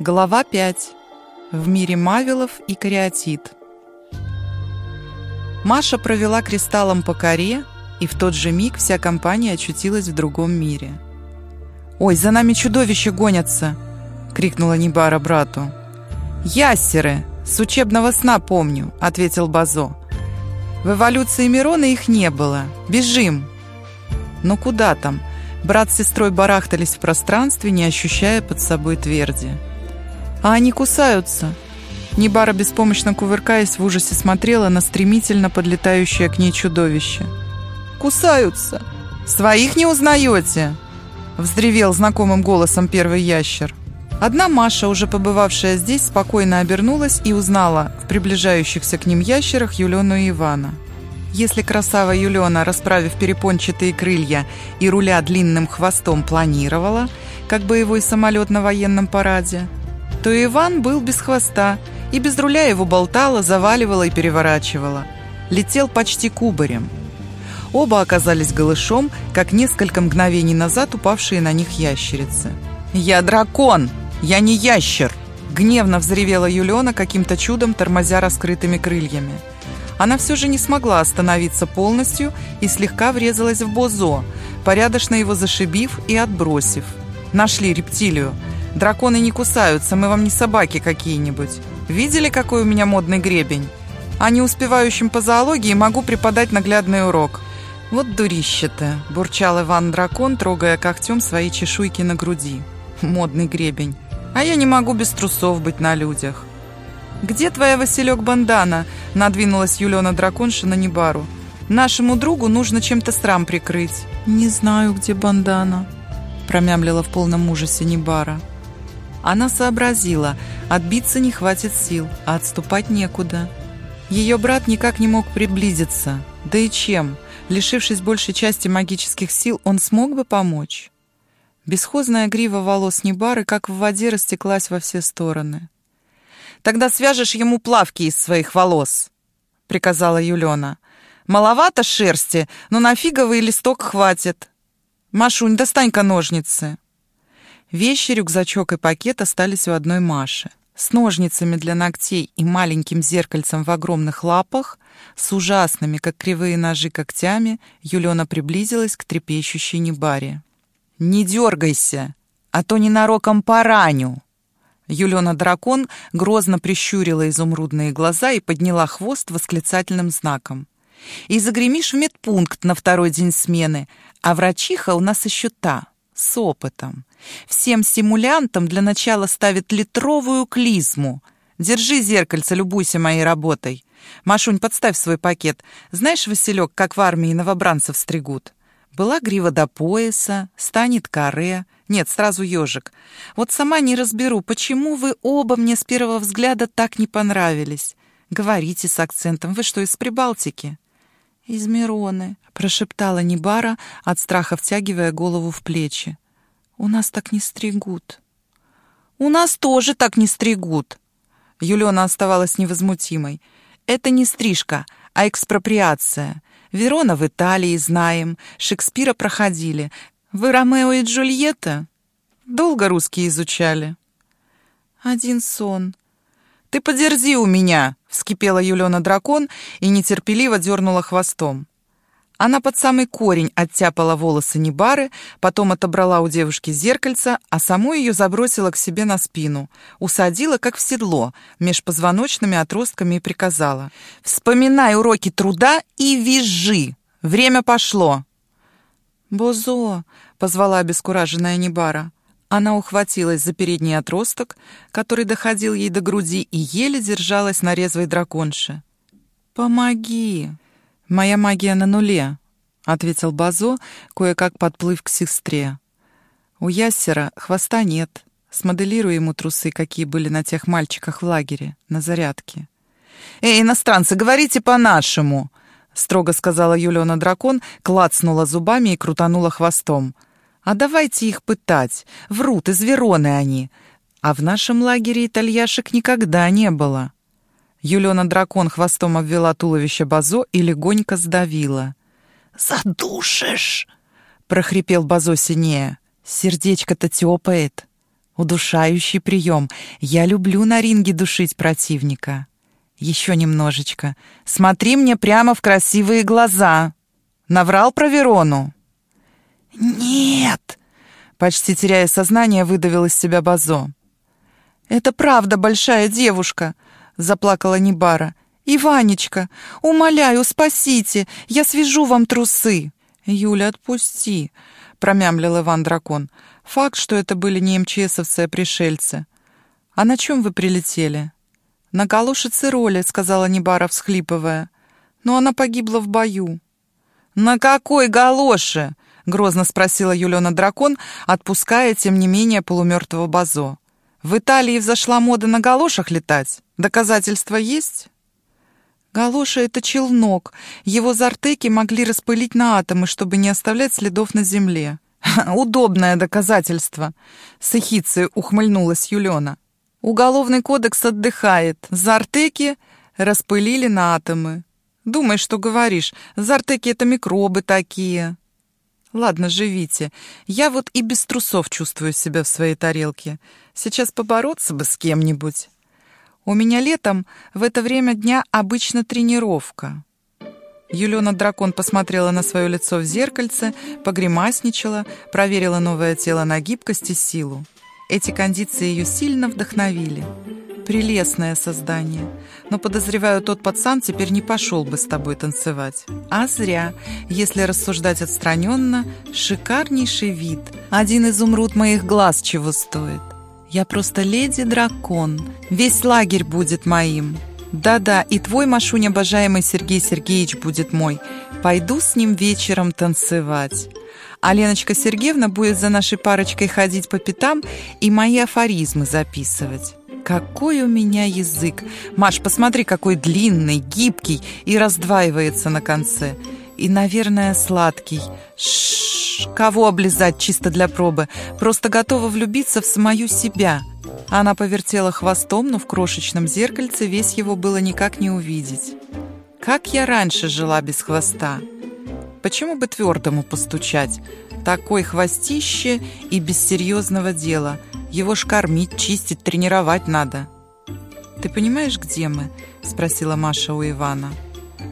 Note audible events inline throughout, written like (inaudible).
Глава 5. В мире мавилов и кариатид. Маша провела кристаллом по коре, и в тот же миг вся компания очутилась в другом мире. «Ой, за нами чудовища гонятся!» — крикнула Нибара брату. «Яссеры! С учебного сна помню!» — ответил Базо. «В эволюции Мирона их не было. Бежим!» «Но куда там?» Брат с сестрой барахтались в пространстве, не ощущая под собой тверди. «А они кусаются!» Нибара, беспомощно кувыркаясь, в ужасе смотрела на стремительно подлетающее к ней чудовище. «Кусаются!» «Своих не узнаете?» Вздревел знакомым голосом первый ящер. Одна Маша, уже побывавшая здесь, спокойно обернулась и узнала в приближающихся к ним ящерах Юлену и Ивана. Если красава Юлена, расправив перепончатые крылья и руля длинным хвостом, планировала, как боевой самолет на военном параде, то Иван был без хвоста, и без руля его болтало, заваливало и переворачивало. Летел почти кубарем. Оба оказались голышом, как несколько мгновений назад упавшие на них ящерицы. «Я дракон! Я не ящер!» Гневно взревела Юлена, каким-то чудом тормозя раскрытыми крыльями она все же не смогла остановиться полностью и слегка врезалась в Бозо, порядочно его зашибив и отбросив. Нашли рептилию. Драконы не кусаются, мы вам не собаки какие-нибудь. Видели, какой у меня модный гребень? А не успевающим по зоологии могу преподать наглядный урок. Вот дурище-то, бурчал Иван-дракон, трогая когтем свои чешуйки на груди. Модный гребень. А я не могу без трусов быть на людях. «Где твоя Василек-бандана?» — надвинулась Юлена Драконша на Небару. «Нашему другу нужно чем-то срам прикрыть». «Не знаю, где бандана», — промямлила в полном ужасе Небара. Она сообразила, отбиться не хватит сил, а отступать некуда. Ее брат никак не мог приблизиться. Да и чем? Лишившись большей части магических сил, он смог бы помочь? Бесхозная грива волос Небары как в воде растеклась во все стороны. Тогда свяжешь ему плавки из своих волос», — приказала Юлена. «Маловато шерсти, но на фиговый листок хватит. Машунь, достань-ка ножницы». Вещи, рюкзачок и пакет остались у одной Маши. С ножницами для ногтей и маленьким зеркальцем в огромных лапах, с ужасными, как кривые ножи, когтями, Юлена приблизилась к трепещущей Небаре. «Не дергайся, а то ненароком пораню!» Юлена-дракон грозно прищурила изумрудные глаза и подняла хвост восклицательным знаком. «И загремишь в медпункт на второй день смены, а врачиха у нас еще та, с опытом. Всем симулянтам для начала ставит литровую клизму. Держи зеркальце, любуйся моей работой. Машунь, подставь свой пакет. Знаешь, Василек, как в армии новобранцев стригут?» Была грива до пояса, станет каре. Нет, сразу ежик. Вот сама не разберу, почему вы оба мне с первого взгляда так не понравились. Говорите с акцентом. Вы что, из Прибалтики? Из Мироны, прошептала Нибара, от страха втягивая голову в плечи. У нас так не стригут. У нас тоже так не стригут. Юлена оставалась невозмутимой. Это не стрижка, а экспроприация. Верона в Италии знаем, Шекспира проходили. Вы Ромео и Джульетта? Долго русский изучали? Один сон. Ты подерзи у меня, вскипела Юлена дракон и нетерпеливо дернула хвостом. Она под самый корень оттяпала волосы Небары, потом отобрала у девушки зеркальце, а саму ее забросила к себе на спину, усадила, как в седло, меж позвоночными отростками и приказала. «Вспоминай уроки труда и визжи! Время пошло!» «Бозо!» — позвала обескураженная Небара. Она ухватилась за передний отросток, который доходил ей до груди, и еле держалась на резвой драконше. «Помоги!» «Моя магия на нуле», — ответил Базо, кое-как подплыв к сестре. «У ясера хвоста нет. Смоделируй ему трусы, какие были на тех мальчиках в лагере, на зарядке». «Эй, иностранцы, говорите по-нашему!» — строго сказала Юлиона Дракон, клацнула зубами и крутанула хвостом. «А давайте их пытать. Врут, из Вероны они. А в нашем лагере итальяшек никогда не было». Юлена-дракон хвостом обвела туловище Базо и легонько сдавила. «Задушишь!» — прохрипел Базо синее. «Сердечко-то тёпает!» Удушающий прием. Я люблю на ринге душить противника. Еще немножечко. Смотри мне прямо в красивые глаза. Наврал про Верону? Нет! Почти теряя сознание, выдавил из себя Базо. «Это правда большая девушка!» — заплакала Небара. «Иванечка, умоляю, спасите! Я свяжу вам трусы!» «Юля, отпусти!» — промямлил Иван-дракон. «Факт, что это были не МЧСовцы, а пришельцы. А на чем вы прилетели?» «На галушице роли», — сказала Небара, всхлипывая. «Но она погибла в бою». «На какой галоше?» — грозно спросила Юлена Дракон, отпуская, тем не менее, полумертвого Базо. «В Италии взошла мода на галошах летать. Доказательства есть?» Галоша — это челнок. Его зартеки могли распылить на атомы, чтобы не оставлять следов на земле. «Удобное доказательство!» — с эхицей ухмыльнулась Юлена. «Уголовный кодекс отдыхает. Зартеки распылили на атомы. Думай, что говоришь. Зартеки — это микробы такие». «Ладно, живите. Я вот и без трусов чувствую себя в своей тарелке. Сейчас побороться бы с кем-нибудь». У меня летом в это время дня обычно тренировка. Юлена Дракон посмотрела на свое лицо в зеркальце, погремасничала, проверила новое тело на гибкость и силу. Эти кондиции ее сильно вдохновили. Прелестное создание. Но, подозреваю, тот пацан теперь не пошел бы с тобой танцевать. А зря. Если рассуждать отстраненно, шикарнейший вид. Один изумруд моих глаз чего стоит. Я просто леди-дракон. Весь лагерь будет моим. Да-да, и твой, Машунь, обожаемый Сергей Сергеевич будет мой. Пойду с ним вечером танцевать. А Леночка Сергеевна будет за нашей парочкой ходить по пятам и мои афоризмы записывать. Какой у меня язык! Маш, посмотри, какой длинный, гибкий и раздваивается на конце. И, наверное, сладкий. Шш, кого облизать чисто для пробы? Просто готова влюбиться в самую себя. Она повертела хвостом, но в крошечном зеркальце весь его было никак не увидеть. Как я раньше жила без хвоста? Почему бы твердому постучать? Такой хвостище и без серьезного дела. Его ж кормить, чистить, тренировать надо. «Ты понимаешь, где мы?» — спросила Маша у Ивана.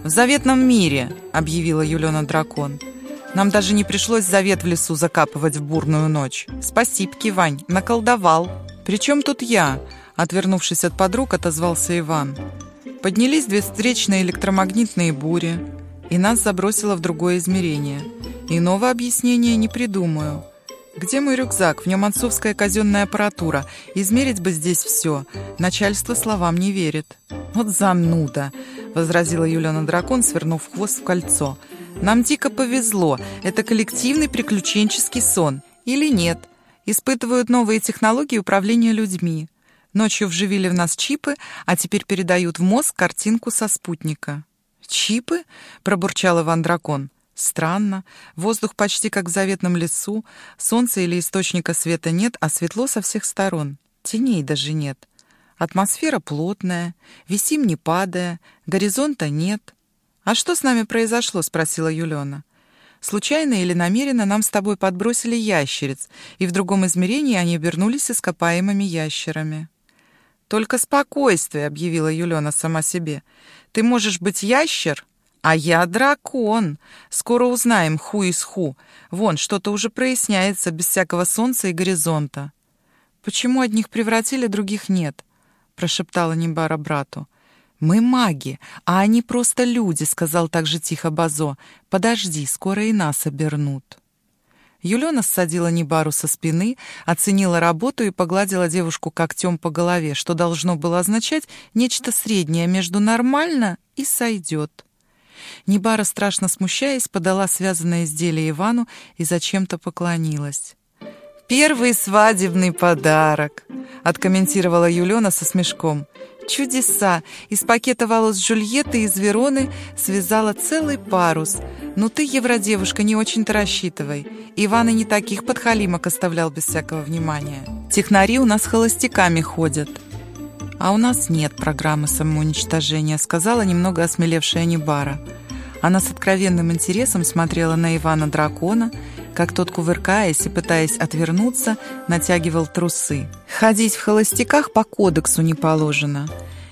«В заветном мире», — объявила Юлена Дракон. «Нам даже не пришлось завет в лесу закапывать в бурную ночь. Спасибо, Вань, наколдовал». «При чем тут я?» — отвернувшись от подруг, отозвался Иван. Поднялись две встречные электромагнитные бури, и нас забросило в другое измерение. Иного объяснения не придумаю. Где мой рюкзак? В нем отцовская казенная аппаратура. Измерить бы здесь все. Начальство словам не верит. Вот зануда. — возразила Юлиана Дракон, свернув хвост в кольцо. «Нам дико повезло. Это коллективный приключенческий сон. Или нет? Испытывают новые технологии управления людьми. Ночью вживили в нас чипы, а теперь передают в мозг картинку со спутника». «Чипы?» — пробурчал Иван Дракон. Странно. Воздух почти как в заветном лесу. Солнца или источника света нет, а светло со всех сторон. Теней даже нет. Атмосфера плотная, висим не падая, горизонта нет. «А что с нами произошло?» — спросила Юлена. «Случайно или намеренно нам с тобой подбросили ящериц, и в другом измерении они обернулись ископаемыми ящерами». «Только спокойствие», — объявила Юлена сама себе. «Ты можешь быть ящер, а я дракон. Скоро узнаем, ху из ху. Вон, что-то уже проясняется без всякого солнца и горизонта». «Почему одних превратили, других нет?» — прошептала Нимбара брату. «Мы маги, а они просто люди», — сказал также тихо Базо. «Подожди, скоро и нас обернут». Юлена ссадила Нибару со спины, оценила работу и погладила девушку когтем по голове, что должно было означать нечто среднее между «нормально» и «сойдет». Нибара, страшно смущаясь, подала связанное изделие Ивану и зачем-то поклонилась. «Первый свадебный подарок», — откомментировала Юлена со смешком. «Чудеса! Из пакета волос Джульетты из Вероны связала целый парус. Ну ты, евродевушка, не очень-то рассчитывай. Иван и не таких подхалимок оставлял без всякого внимания. Технари у нас холостяками ходят». «А у нас нет программы самоуничтожения», — сказала немного осмелевшая Небара. Она с откровенным интересом смотрела на Ивана Дракона как тот, кувыркаясь и пытаясь отвернуться, натягивал трусы. «Ходить в холостяках по кодексу не положено.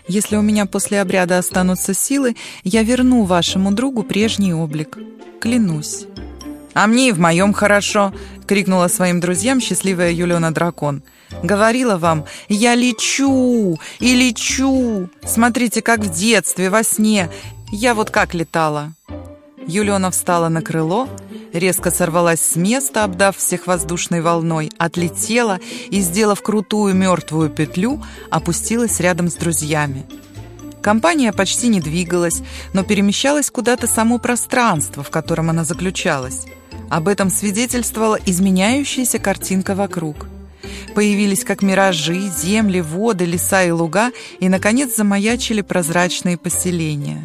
Если у меня после обряда останутся силы, я верну вашему другу прежний облик. Клянусь». «А мне и в моем хорошо!» — крикнула своим друзьям счастливая Юлиона Дракон. «Говорила вам, я лечу и лечу! Смотрите, как в детстве, во сне! Я вот как летала!» Юлиона встала на крыло, резко сорвалась с места, обдав всех воздушной волной, отлетела и, сделав крутую мертвую петлю, опустилась рядом с друзьями. Компания почти не двигалась, но перемещалась куда-то само пространство, в котором она заключалась. Об этом свидетельствовала изменяющаяся картинка вокруг. Появились как миражи, земли, воды, леса и луга, и, наконец, замаячили прозрачные поселения.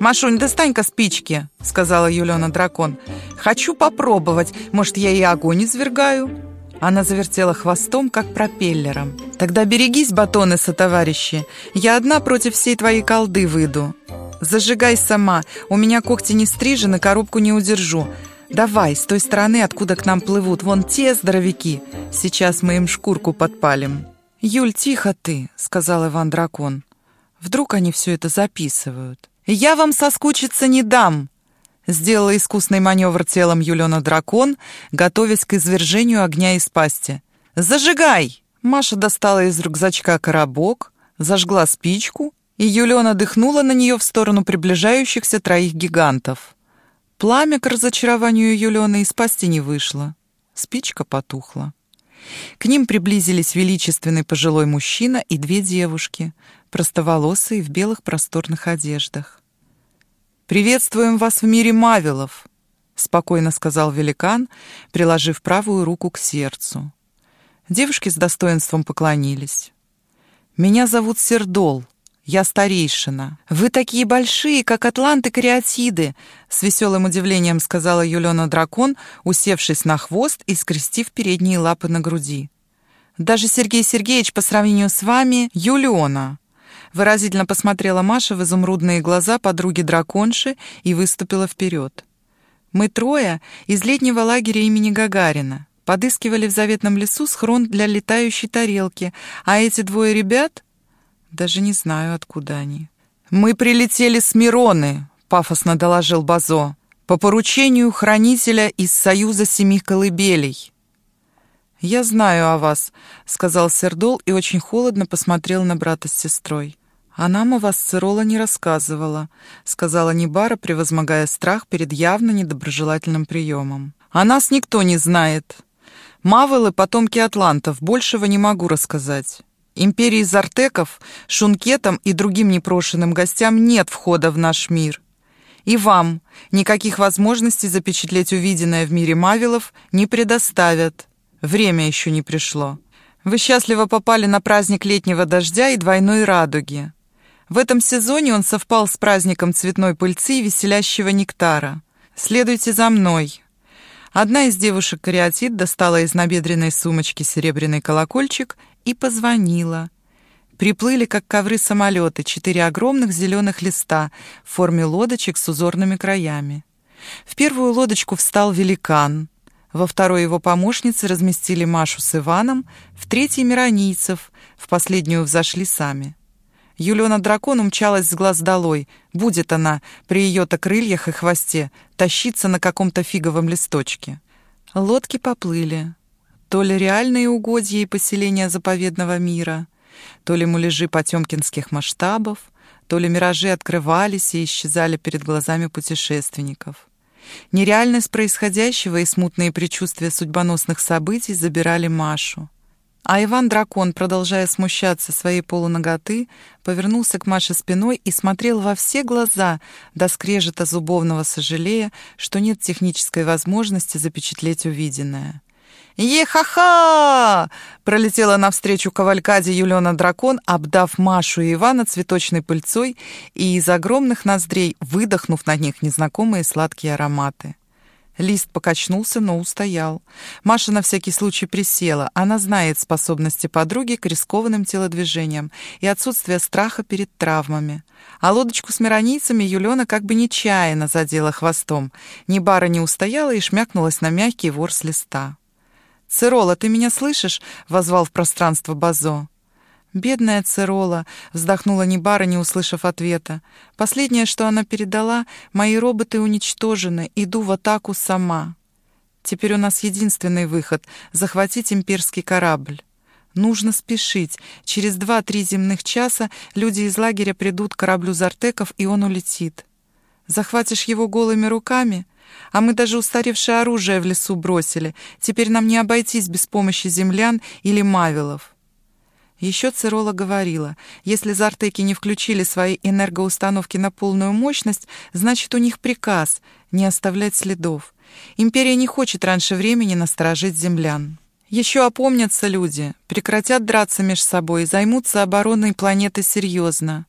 «Машунь, достань-ка спички», — сказала Юлена Дракон. «Хочу попробовать, может, я и огонь извергаю?» Она завертела хвостом, как пропеллером. «Тогда берегись, батоны сотоварищи. Я одна против всей твоей колды выйду. Зажигай сама. У меня когти не стрижены, коробку не удержу. Давай, с той стороны, откуда к нам плывут вон те здоровяки. Сейчас мы им шкурку подпалим». «Юль, тихо ты», — сказал Иван Дракон. «Вдруг они все это записывают?» «Я вам соскучиться не дам!» Сделала искусный маневр телом Юлена Дракон, готовясь к извержению огня из пасти. «Зажигай!» Маша достала из рюкзачка коробок, зажгла спичку, и Юлена дыхнула на нее в сторону приближающихся троих гигантов. Пламя к разочарованию Юлены из пасти не вышло. Спичка потухла. К ним приблизились величественный пожилой мужчина и две девушки, простоволосые в белых просторных одеждах. «Приветствуем вас в мире Мавилов», — спокойно сказал великан, приложив правую руку к сердцу. Девушки с достоинством поклонились. «Меня зовут Сердол», я старейшина. Вы такие большие, как атланты кариатиды, с веселым удивлением сказала Юлена Дракон, усевшись на хвост и скрестив передние лапы на груди. Даже Сергей Сергеевич по сравнению с вами Юлиона. Выразительно посмотрела Маша в изумрудные глаза подруги драконши и выступила вперед. Мы трое из летнего лагеря имени Гагарина. Подыскивали в заветном лесу схрон для летающей тарелки, а эти двое ребят даже не знаю, откуда они. «Мы прилетели с Мироны», — пафосно доложил Базо, «по поручению хранителя из Союза Семи Колыбелей». «Я знаю о вас», — сказал Сердол и очень холодно посмотрел на брата с сестрой. «А нам о вас Цирола не рассказывала», — сказала Нибара, превозмогая страх перед явно недоброжелательным приемом. «О нас никто не знает. Мавелы — потомки атлантов, большего не могу рассказать. Империи Зартеков, Шункетам и другим непрошенным гостям нет входа в наш мир. И вам никаких возможностей запечатлеть увиденное в мире Мавилов не предоставят. Время еще не пришло. Вы счастливо попали на праздник летнего дождя и двойной радуги. В этом сезоне он совпал с праздником цветной пыльцы и веселящего нектара. Следуйте за мной. Одна из девушек кариатид достала из набедренной сумочки серебряный колокольчик и позвонила. Приплыли, как ковры самолеты, четыре огромных зеленых листа в форме лодочек с узорными краями. В первую лодочку встал великан. Во второй его помощницы разместили Машу с Иваном, в третьей — Миронийцев, в последнюю взошли сами. Юлиона дракон умчалась с глаз долой. Будет она, при ее-то крыльях и хвосте, тащиться на каком-то фиговом листочке. Лодки поплыли. То ли реальные угодья и поселения заповедного мира, то ли муляжи потемкинских масштабов, то ли миражи открывались и исчезали перед глазами путешественников. Нереальность происходящего и смутные предчувствия судьбоносных событий забирали Машу. А Иван-дракон, продолжая смущаться своей полуноготы, повернулся к Маше спиной и смотрел во все глаза, до скрежета зубовного сожалея, что нет технической возможности запечатлеть увиденное. «Е-ха-ха!» — пролетела навстречу кавалькаде Юлена Дракон, обдав Машу и Ивана цветочной пыльцой и из огромных ноздрей выдохнув на них незнакомые сладкие ароматы. Лист покачнулся, но устоял. Маша на всякий случай присела. Она знает способности подруги к рискованным телодвижениям и отсутствие страха перед травмами. А лодочку с миронийцами Юлена как бы нечаянно задела хвостом. Небара не устояла и шмякнулась на мягкий ворс листа. «Цирола, ты меня слышишь?» — возвал в пространство Базо. «Бедная Цирола», — вздохнула Небара, не услышав ответа. «Последнее, что она передала, мои роботы уничтожены, иду в атаку сама. Теперь у нас единственный выход — захватить имперский корабль. Нужно спешить. Через два-три земных часа люди из лагеря придут к кораблю Зартеков, и он улетит. Захватишь его голыми руками? А мы даже устаревшее оружие в лесу бросили. Теперь нам не обойтись без помощи землян или мавилов». Еще Цирола говорила, если зартеки не включили свои энергоустановки на полную мощность, значит, у них приказ не оставлять следов. Империя не хочет раньше времени насторожить землян. Еще опомнятся люди, прекратят драться между собой и займутся обороной планеты серьезно.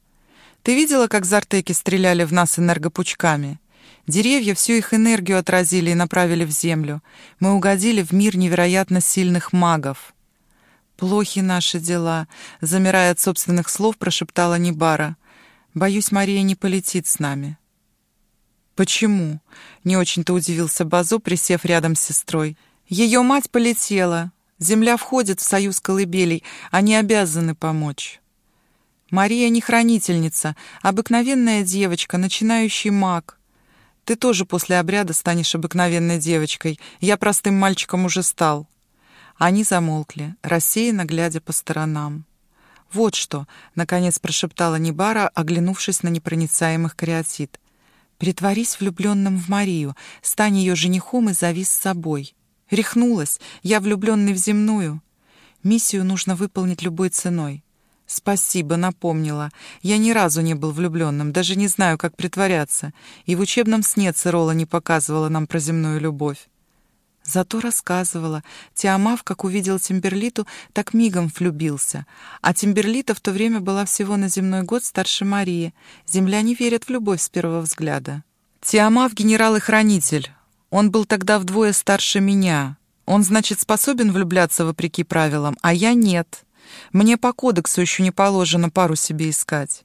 Ты видела, как зартеки стреляли в нас энергопучками? Деревья всю их энергию отразили и направили в землю. Мы угодили в мир невероятно сильных магов. «Плохи наши дела», — замирая от собственных слов, прошептала Небара. «Боюсь, Мария не полетит с нами». «Почему?» — не очень-то удивился Базо, присев рядом с сестрой. «Ее мать полетела. Земля входит в союз колыбелей. Они обязаны помочь». «Мария не хранительница, обыкновенная девочка, начинающий маг. Ты тоже после обряда станешь обыкновенной девочкой. Я простым мальчиком уже стал». Они замолкли, рассеянно глядя по сторонам. «Вот что!» — наконец прошептала Небара, оглянувшись на непроницаемых кариатид. «Притворись влюбленным в Марию, стань ее женихом и зови с собой. Рехнулась, я влюбленный в земную. Миссию нужно выполнить любой ценой. «Спасибо, напомнила. Я ни разу не был влюбленным, даже не знаю, как притворяться. И в учебном сне Цирола не показывала нам про земную любовь. Зато рассказывала. Тиамав, как увидел Тимберлиту, так мигом влюбился. А Тимберлита в то время была всего на земной год старше Марии. Земляне верят в любовь с первого взгляда. Тиамав — генерал и хранитель. Он был тогда вдвое старше меня. Он, значит, способен влюбляться вопреки правилам, а я нет. Мне по кодексу еще не положено пару себе искать.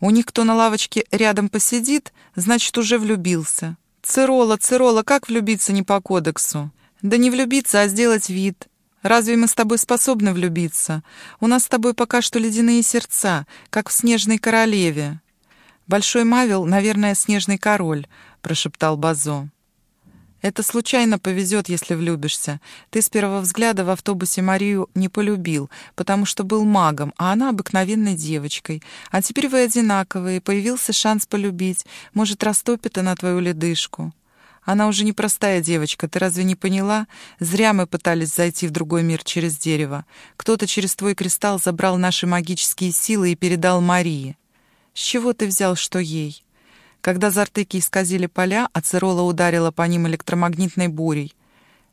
У них кто на лавочке рядом посидит, значит, уже влюбился. «Цирола, Цирола, как влюбиться не по кодексу?» «Да не влюбиться, а сделать вид. Разве мы с тобой способны влюбиться? У нас с тобой пока что ледяные сердца, как в «Снежной королеве». «Большой Мавил, наверное, снежный король», — прошептал Базо. Это случайно повезет, если влюбишься. Ты с первого взгляда в автобусе Марию не полюбил, потому что был магом, а она обыкновенной девочкой. А теперь вы одинаковые, появился шанс полюбить. Может, растопит она твою ледышку. Она уже не простая девочка, ты разве не поняла? Зря мы пытались зайти в другой мир через дерево. Кто-то через твой кристалл забрал наши магические силы и передал Марии. С чего ты взял, что ей? Когда зартыки исказили поля, а Цирола ударила по ним электромагнитной бурей.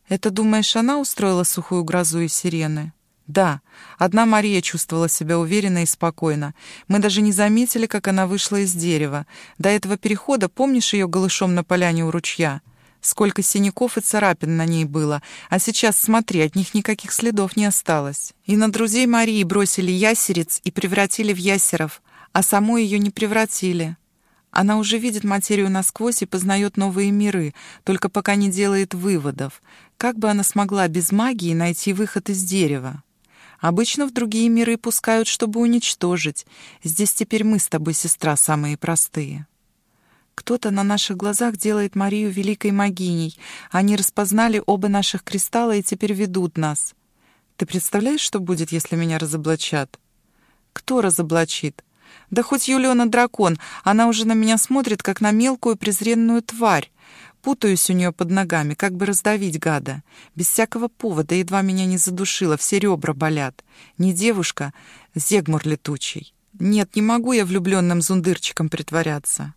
Это, думаешь, она устроила сухую грозу и сирены? Да, одна Мария чувствовала себя уверенно и спокойно. Мы даже не заметили, как она вышла из дерева. До этого перехода помнишь ее голышом на поляне у ручья? Сколько синяков и царапин на ней было. А сейчас, смотри, от них никаких следов не осталось. И на друзей Марии бросили ясерец и превратили в ясеров, а саму ее не превратили. Она уже видит материю насквозь и познает новые миры, только пока не делает выводов. Как бы она смогла без магии найти выход из дерева? Обычно в другие миры пускают, чтобы уничтожить. Здесь теперь мы с тобой, сестра, самые простые. Кто-то на наших глазах делает Марию великой магиней. Они распознали оба наших кристалла и теперь ведут нас. Ты представляешь, что будет, если меня разоблачат? Кто разоблачит? Да хоть Юлиона дракон, она уже на меня смотрит, как на мелкую презренную тварь. Путаюсь у нее под ногами, как бы раздавить гада. Без всякого повода едва меня не задушила, все ребра болят. Не девушка, зегмур летучий. Нет, не могу я влюбленным зундырчиком притворяться.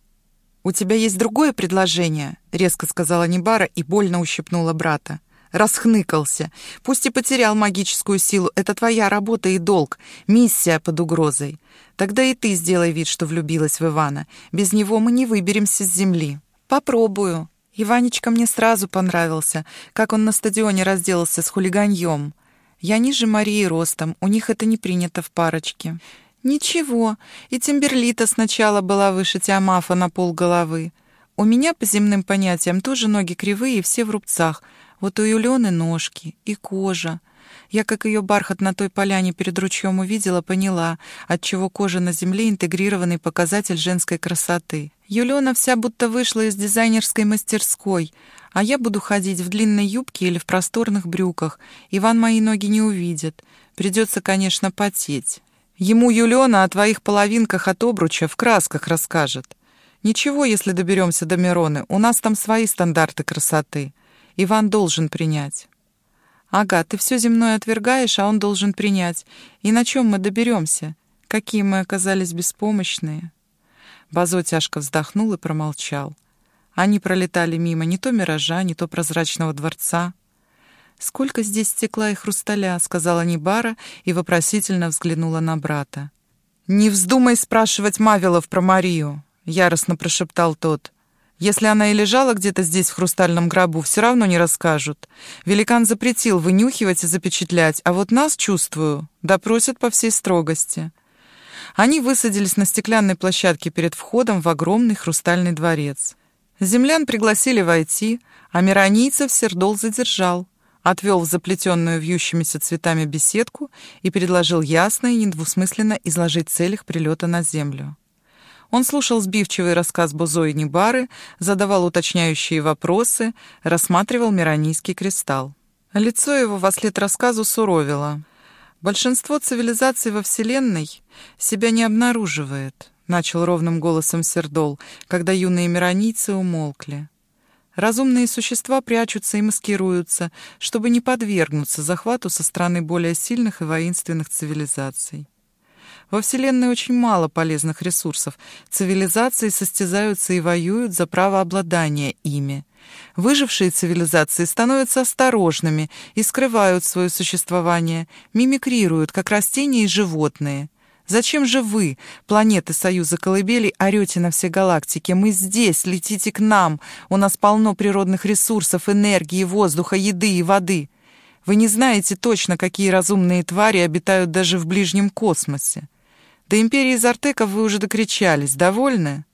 «У тебя есть другое предложение?» — резко сказала Небара и больно ущипнула брата расхныкался. Пусть и потерял магическую силу, это твоя работа и долг, миссия под угрозой. Тогда и ты сделай вид, что влюбилась в Ивана. Без него мы не выберемся с земли. Попробую. Иванечка мне сразу понравился, как он на стадионе разделался с хулиганьем. Я ниже Марии ростом, у них это не принято в парочке. Ничего, и Тимберлита сначала была выше Тиамафа на пол головы. У меня, по земным понятиям, тоже ноги кривые и все в рубцах. Вот у Юлены ножки и кожа. Я, как ее бархат на той поляне перед ручьем увидела, поняла, отчего кожа на земле — интегрированный показатель женской красоты. Юлена вся будто вышла из дизайнерской мастерской, а я буду ходить в длинной юбке или в просторных брюках. Иван мои ноги не увидит. Придется, конечно, потеть. Ему Юлена о твоих половинках от обруча в красках расскажет. Ничего, если доберемся до Мироны, у нас там свои стандарты красоты. Иван должен принять. Ага, ты все земное отвергаешь, а он должен принять. И на чем мы доберемся? Какие мы оказались беспомощные. Базо тяжко вздохнул и промолчал. Они пролетали мимо не то миража, не то прозрачного дворца. «Сколько здесь стекла и хрусталя», — сказала Нибара и вопросительно взглянула на брата. «Не вздумай спрашивать Мавилов про Марию», — яростно прошептал тот. Если она и лежала где-то здесь, в хрустальном гробу, все равно не расскажут. Великан запретил вынюхивать и запечатлять, а вот нас, чувствую, допросят по всей строгости. Они высадились на стеклянной площадке перед входом в огромный хрустальный дворец. Землян пригласили войти, а миронийцев Сердол задержал, отвел в заплетенную вьющимися цветами беседку и предложил ясно и недвусмысленно изложить цель их прилета на землю. Он слушал сбивчивый рассказ Бузо и Небары, задавал уточняющие вопросы, рассматривал Миранийский кристалл. Лицо его во след рассказу суровило. «Большинство цивилизаций во Вселенной себя не обнаруживает», — начал ровным голосом Сердол, когда юные миронийцы умолкли. Разумные существа прячутся и маскируются, чтобы не подвергнуться захвату со стороны более сильных и воинственных цивилизаций. Во Вселенной очень мало полезных ресурсов. Цивилизации состязаются и воюют за право обладания ими. Выжившие цивилизации становятся осторожными и скрывают свое существование, мимикрируют, как растения и животные. Зачем же вы, планеты Союза Колыбелей, орете на все галактики? Мы здесь, летите к нам. У нас полно природных ресурсов, энергии, воздуха, еды и воды. Вы не знаете точно, какие разумные твари обитают даже в ближнем космосе. До империи Зартеков вы уже докричались. Довольны?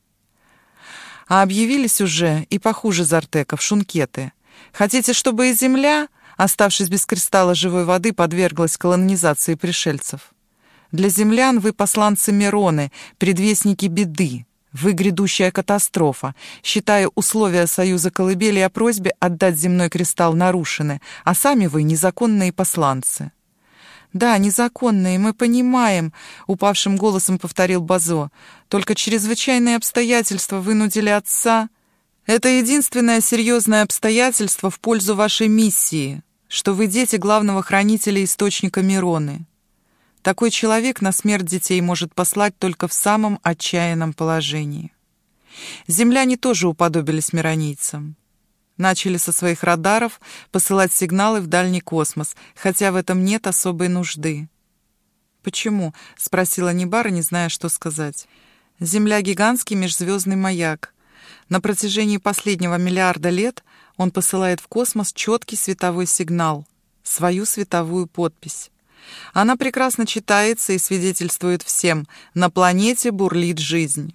А объявились уже и похуже Зартеков, шункеты. Хотите, чтобы и Земля, оставшись без кристалла живой воды, подверглась колонизации пришельцев? Для землян вы посланцы Мироны, предвестники беды. Вы грядущая катастрофа. Считая условия Союза Колыбели о просьбе отдать земной кристалл нарушены, а сами вы незаконные посланцы. «Да, незаконные, мы понимаем», — упавшим голосом повторил Базо. «Только чрезвычайные обстоятельства вынудили отца...» «Это единственное серьезное обстоятельство в пользу вашей миссии, что вы дети главного хранителя источника Мироны. Такой человек на смерть детей может послать только в самом отчаянном положении». Земляне тоже уподобились миронийцам начали со своих радаров посылать сигналы в дальний космос, хотя в этом нет особой нужды. «Почему?» — спросила Небара, не зная, что сказать. «Земля — гигантский межзвездный маяк. На протяжении последнего миллиарда лет он посылает в космос четкий световой сигнал, свою световую подпись. Она прекрасно читается и свидетельствует всем, на планете бурлит жизнь».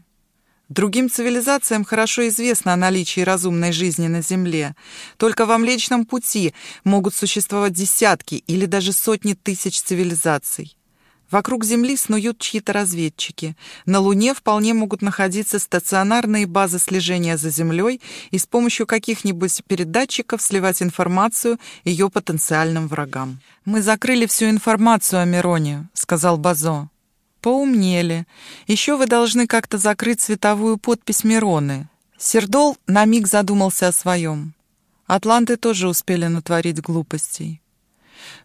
Другим цивилизациям хорошо известно о наличии разумной жизни на Земле. Только во Млечном Пути могут существовать десятки или даже сотни тысяч цивилизаций. Вокруг Земли снуют чьи-то разведчики. На Луне вполне могут находиться стационарные базы слежения за Землей и с помощью каких-нибудь передатчиков сливать информацию ее потенциальным врагам. «Мы закрыли всю информацию о Мироне», — сказал Базо. Поумнели. Еще вы должны как-то закрыть световую подпись Мироны. Сердол на миг задумался о своем. Атланты тоже успели натворить глупостей.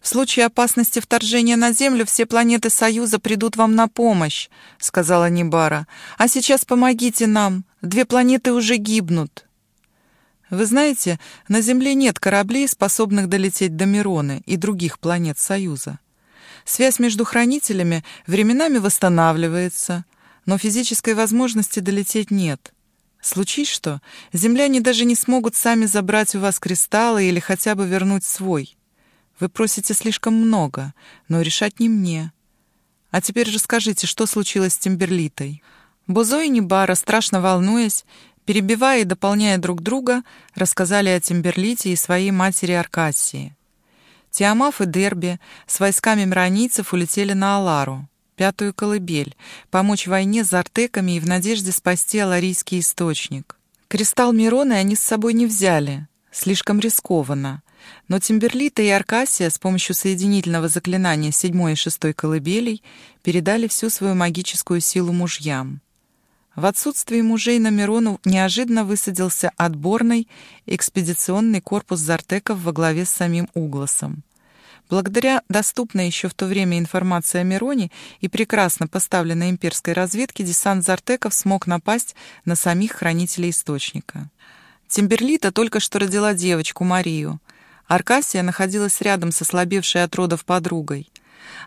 «В случае опасности вторжения на Землю все планеты Союза придут вам на помощь», — сказала Нибара. «А сейчас помогите нам. Две планеты уже гибнут». Вы знаете, на Земле нет кораблей, способных долететь до Мироны и других планет Союза. Связь между хранителями временами восстанавливается, но физической возможности долететь нет. Случись что, земляне даже не смогут сами забрать у вас кристаллы или хотя бы вернуть свой. Вы просите слишком много, но решать не мне. А теперь расскажите, что случилось с Тимберлитой?» Бузо и Небара, страшно волнуясь, перебивая и дополняя друг друга, рассказали о Тимберлите и своей матери Аркасии. Тиамаф и Дерби с войсками миронийцев улетели на Алару, пятую колыбель, помочь войне с артеками и в надежде спасти Аларийский источник. Кристалл Мироны они с собой не взяли, слишком рискованно. Но Тимберлита и Аркасия с помощью соединительного заклинания седьмой и шестой колыбелей передали всю свою магическую силу мужьям. В отсутствие мужей на Мирону неожиданно высадился отборный экспедиционный корпус зартеков во главе с самим Угласом. Благодаря доступной еще в то время информации о Мироне и прекрасно поставленной имперской разведке десант зартеков смог напасть на самих хранителей Источника. Тимберлита только что родила девочку Марию. Аркасия находилась рядом со слабевшей от родов подругой.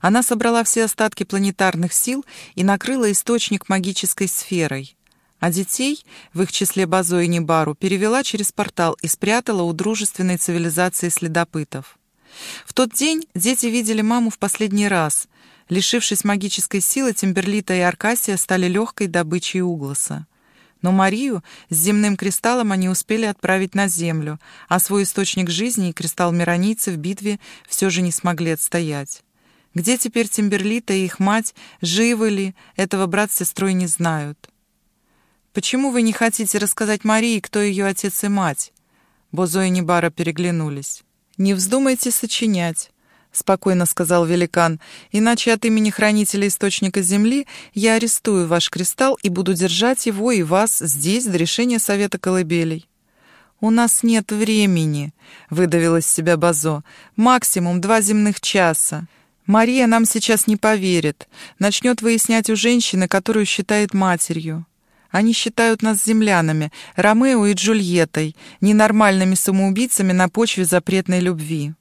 Она собрала все остатки планетарных сил и накрыла источник магической сферой. А детей, в их числе Базо и Небару, перевела через портал и спрятала у дружественной цивилизации следопытов. В тот день дети видели маму в последний раз. Лишившись магической силы, Тимберлита и Аркасия стали легкой добычей Угласа. Но Марию с земным кристаллом они успели отправить на землю, а свой источник жизни и кристалл Миронийцы в битве все же не смогли отстоять. Где теперь Тимберлита и их мать, живы ли, этого брат с сестрой не знают. «Почему вы не хотите рассказать Марии, кто ее отец и мать?» Бозо и Небара переглянулись. «Не вздумайте сочинять», — спокойно сказал великан, «иначе от имени хранителя Источника Земли я арестую ваш кристалл и буду держать его и вас здесь до решения Совета Колыбелей». «У нас нет времени», — выдавил из себя Базо. «Максимум два земных часа. Мария нам сейчас не поверит. Начнет выяснять у женщины, которую считает матерью. Они считают нас землянами, Ромео и Джульеттой, ненормальными самоубийцами на почве запретной любви.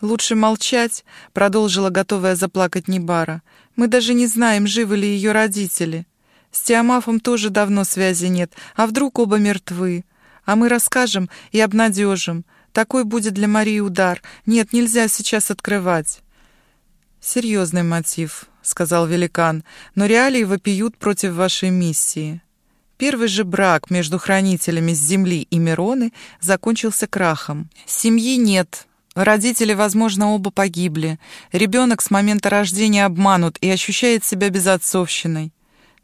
«Лучше молчать», — продолжила готовая заплакать Небара. «Мы даже не знаем, живы ли ее родители. С Тиамафом тоже давно связи нет, а вдруг оба мертвы? А мы расскажем и обнадежим. Такой будет для Марии удар. Нет, нельзя сейчас открывать». «Серьезный мотив», — сказал великан, «но реалии вопиют против вашей миссии. Первый же брак между хранителями с Земли и Мироны закончился крахом. Семьи нет, Родители, возможно, оба погибли. Ребенок с момента рождения обманут и ощущает себя безотцовщиной.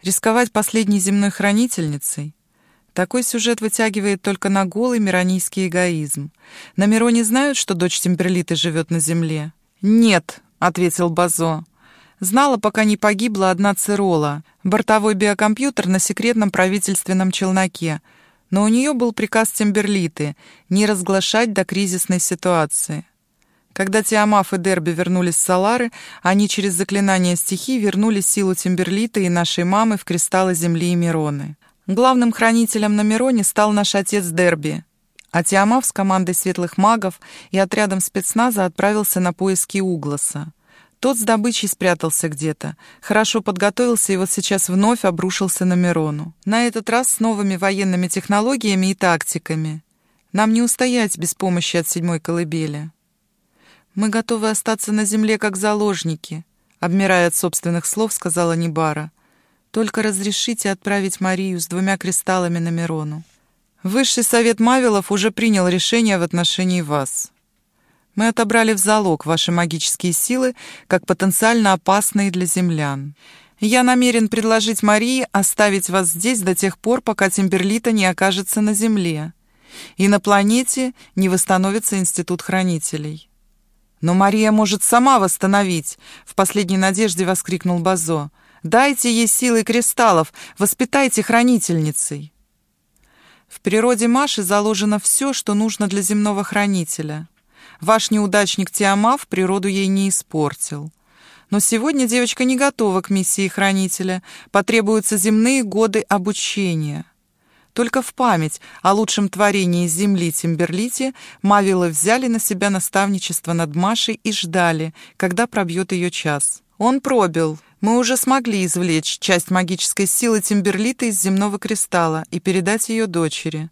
Рисковать последней земной хранительницей? Такой сюжет вытягивает только на голый миронийский эгоизм. На Мироне знают, что дочь Тимберлиты живет на Земле? Нет, — ответил Базо. Знала, пока не погибла одна Цирола, бортовой биокомпьютер на секретном правительственном челноке, но у нее был приказ Тимберлиты не разглашать до кризисной ситуации. Когда Тиамаф и Дерби вернулись с Салары, они через заклинание стихий вернули силу Тимберлиты и нашей мамы в кристаллы Земли и Мироны. Главным хранителем на Мироне стал наш отец Дерби, а Тиамав с командой светлых магов и отрядом спецназа отправился на поиски Угласа. Тот с добычей спрятался где-то, хорошо подготовился и вот сейчас вновь обрушился на Мирону. На этот раз с новыми военными технологиями и тактиками. Нам не устоять без помощи от седьмой колыбели. Мы готовы остаться на земле как заложники, обмирая от собственных слов, сказала Небара. Только разрешите отправить Марию с двумя кристаллами на Мирону. Высший совет Мавилов уже принял решение в отношении вас. Мы отобрали в залог ваши магические силы как потенциально опасные для землян. Я намерен предложить Марии оставить вас здесь до тех пор, пока Тимберлита не окажется на Земле и на планете не восстановится Институт Хранителей. «Но Мария может сама восстановить!» — в последней надежде воскликнул Базо. «Дайте ей силы кристаллов, воспитайте хранительницей!» В природе Маши заложено все, что нужно для земного хранителя. Ваш неудачник Тиамав природу ей не испортил. Но сегодня девочка не готова к миссии хранителя, потребуются земные годы обучения. Только в память о лучшем творении земли Тимберлите Мавилы взяли на себя наставничество над Машей и ждали, когда пробьет ее час. Он пробил. Мы уже смогли извлечь часть магической силы Тимберлита из земного кристалла и передать ее дочери.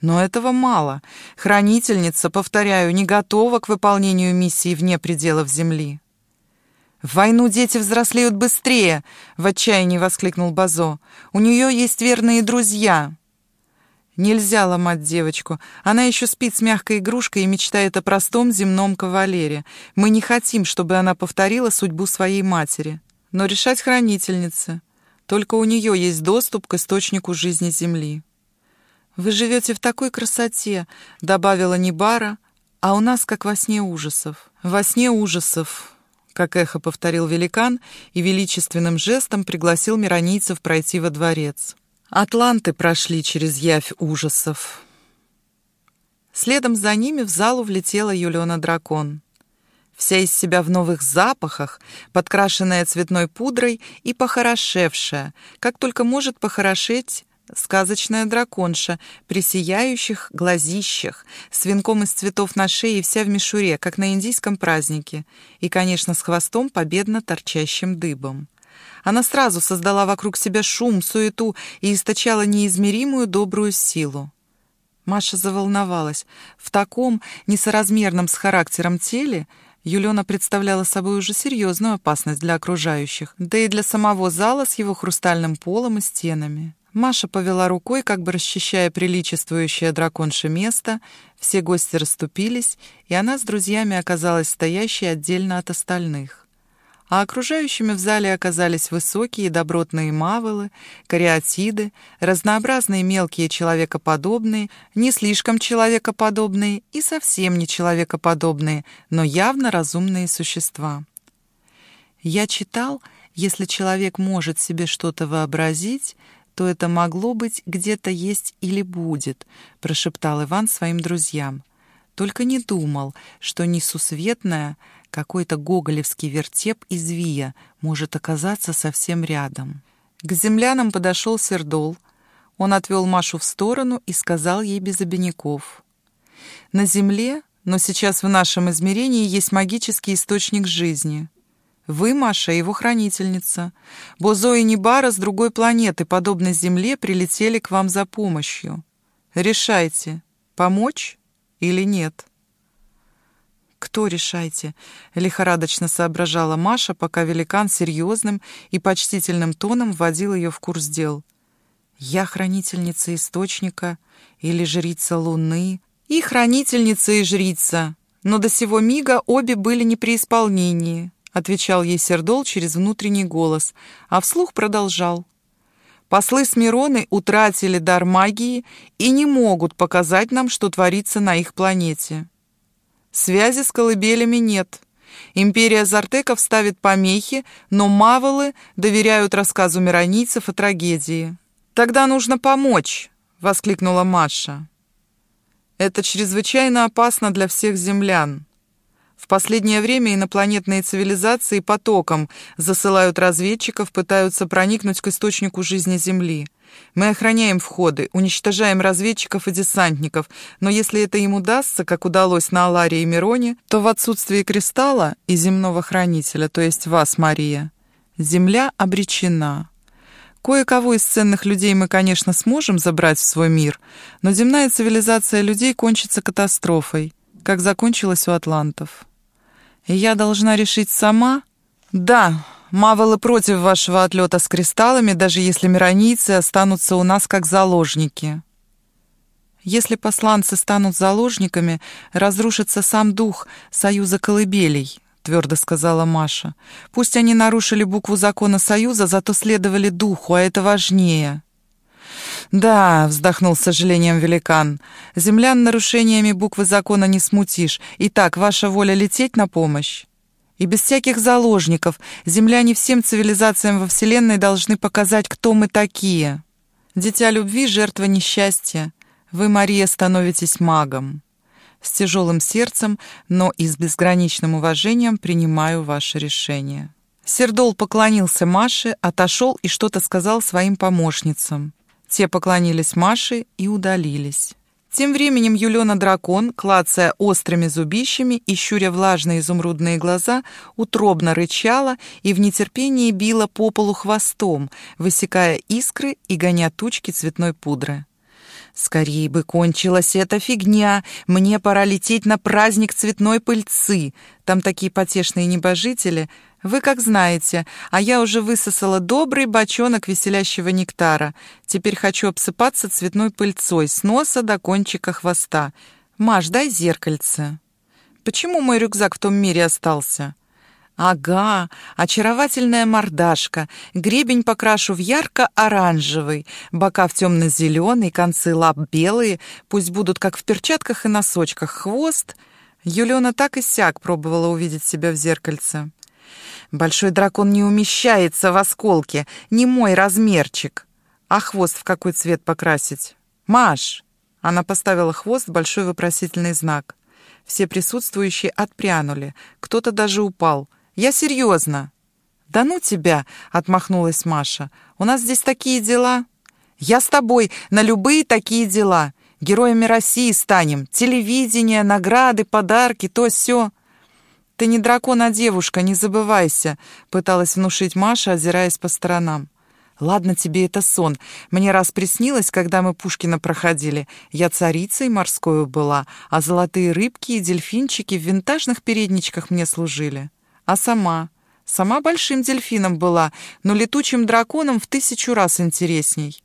Но этого мало. Хранительница, повторяю, не готова к выполнению миссии вне пределов Земли. «В войну дети взрослеют быстрее!» — в отчаянии воскликнул Базо. «У нее есть верные друзья!» Нельзя ломать девочку. Она еще спит с мягкой игрушкой и мечтает о простом земном кавалере. Мы не хотим, чтобы она повторила судьбу своей матери. Но решать хранительница. Только у нее есть доступ к источнику жизни Земли. «Вы живете в такой красоте», — добавила Нибара, «а у нас как во сне ужасов». «Во сне ужасов», как эхо повторил великан и величественным жестом пригласил миронийцев пройти во дворец. Атланты прошли через явь ужасов. Следом за ними в залу влетела Юлиона Дракон. Вся из себя в новых запахах, подкрашенная цветной пудрой и похорошевшая, как только может похорошеть сказочная драконша при сияющих глазищах, с венком из цветов на шее и вся в мишуре, как на индийском празднике, и, конечно, с хвостом победно торчащим дыбом. Она сразу создала вокруг себя шум, суету и источала неизмеримую добрую силу. Маша заволновалась. В таком, несоразмерном с характером теле, Юлена представляла собой уже серьезную опасность для окружающих, да и для самого зала с его хрустальным полом и стенами. Маша повела рукой, как бы расчищая приличествующее драконше место. Все гости расступились, и она с друзьями оказалась стоящей отдельно от остальных. А окружающими в зале оказались высокие добротные мавелы, кариатиды, разнообразные мелкие человекоподобные, не слишком человекоподобные и совсем не человекоподобные, но явно разумные существа. Я читал, если человек может себе что-то вообразить, то это могло быть где-то есть или будет», — прошептал Иван своим друзьям. Только не думал, что несусветная, какой-то гоголевский вертеп из Вия может оказаться совсем рядом. К землянам подошел Сердол. Он отвел Машу в сторону и сказал ей без обиняков. «На земле, но сейчас в нашем измерении есть магический источник жизни — вы, Маша, его хранительница. Бозо и Нибара с другой планеты, подобной Земле, прилетели к вам за помощью. Решайте, помочь или нет. «Кто решайте?» — лихорадочно соображала Маша, пока великан серьезным и почтительным тоном вводил ее в курс дел. «Я хранительница источника или жрица Луны?» «И хранительница, и жрица, но до сего мига обе были не при исполнении. — отвечал ей Сердол через внутренний голос, а вслух продолжал. «Послы Смироны утратили дар магии и не могут показать нам, что творится на их планете. Связи с колыбелями нет. Империя Зартеков ставит помехи, но маволы доверяют рассказу миронийцев о трагедии. «Тогда нужно помочь!» — воскликнула Маша. «Это чрезвычайно опасно для всех землян». В последнее время инопланетные цивилизации потоком засылают разведчиков, пытаются проникнуть к источнику жизни Земли. Мы охраняем входы, уничтожаем разведчиков и десантников, но если это им удастся, как удалось на Аларе и Мироне, то в отсутствии кристалла и земного хранителя, то есть вас, Мария, Земля обречена. Кое-кого из ценных людей мы, конечно, сможем забрать в свой мир, но земная цивилизация людей кончится катастрофой, как закончилась у атлантов. И я должна решить сама? Да, Мавелы против вашего отлета с кристаллами, даже если миронийцы останутся у нас как заложники. Если посланцы станут заложниками, разрушится сам дух союза колыбелей, твердо сказала Маша. Пусть они нарушили букву закона союза, зато следовали духу, а это важнее. «Да», — вздохнул с сожалением великан, — «землян нарушениями буквы закона не смутишь. Итак, ваша воля лететь на помощь?» И без всяких заложников земляне всем цивилизациям во Вселенной должны показать, кто мы такие. Дитя любви — жертва несчастья. Вы, Мария, становитесь магом. С тяжелым сердцем, но и с безграничным уважением принимаю ваше решение. Сердол поклонился Маше, отошел и что-то сказал своим помощницам. Те поклонились Маше и удалились. Тем временем Юлена-дракон, клацая острыми зубищами и щуря влажные изумрудные глаза, утробно рычала и в нетерпении била по полу хвостом, высекая искры и гоня тучки цветной пудры. «Скорей бы кончилась эта фигня! Мне пора лететь на праздник цветной пыльцы! Там такие потешные небожители!» Вы как знаете, а я уже высосала добрый бочонок веселящего нектара. Теперь хочу обсыпаться цветной пыльцой с носа до кончика хвоста. Маш, дай зеркальце. Почему мой рюкзак в том мире остался? Ага, очаровательная мордашка. Гребень покрашу в ярко-оранжевый, бока в темно-зеленый, концы лап белые, пусть будут как в перчатках и носочках. Хвост... Юлена так и сяк пробовала увидеть себя в зеркальце. Большой дракон не умещается в осколке, не мой размерчик. А хвост в какой цвет покрасить? Маш!» Она поставила хвост в большой вопросительный знак. Все присутствующие отпрянули. Кто-то даже упал. «Я серьезно!» «Да ну тебя!» — отмахнулась Маша. «У нас здесь такие дела!» «Я с тобой на любые такие дела! Героями России станем! Телевидение, награды, подарки, то все. «Ты не дракон, а девушка, не забывайся», — пыталась внушить Маша, озираясь по сторонам. «Ладно тебе это сон. Мне раз приснилось, когда мы Пушкина проходили. Я царицей морской была, а золотые рыбки и дельфинчики в винтажных передничках мне служили. А сама? Сама большим дельфином была, но летучим драконом в тысячу раз интересней.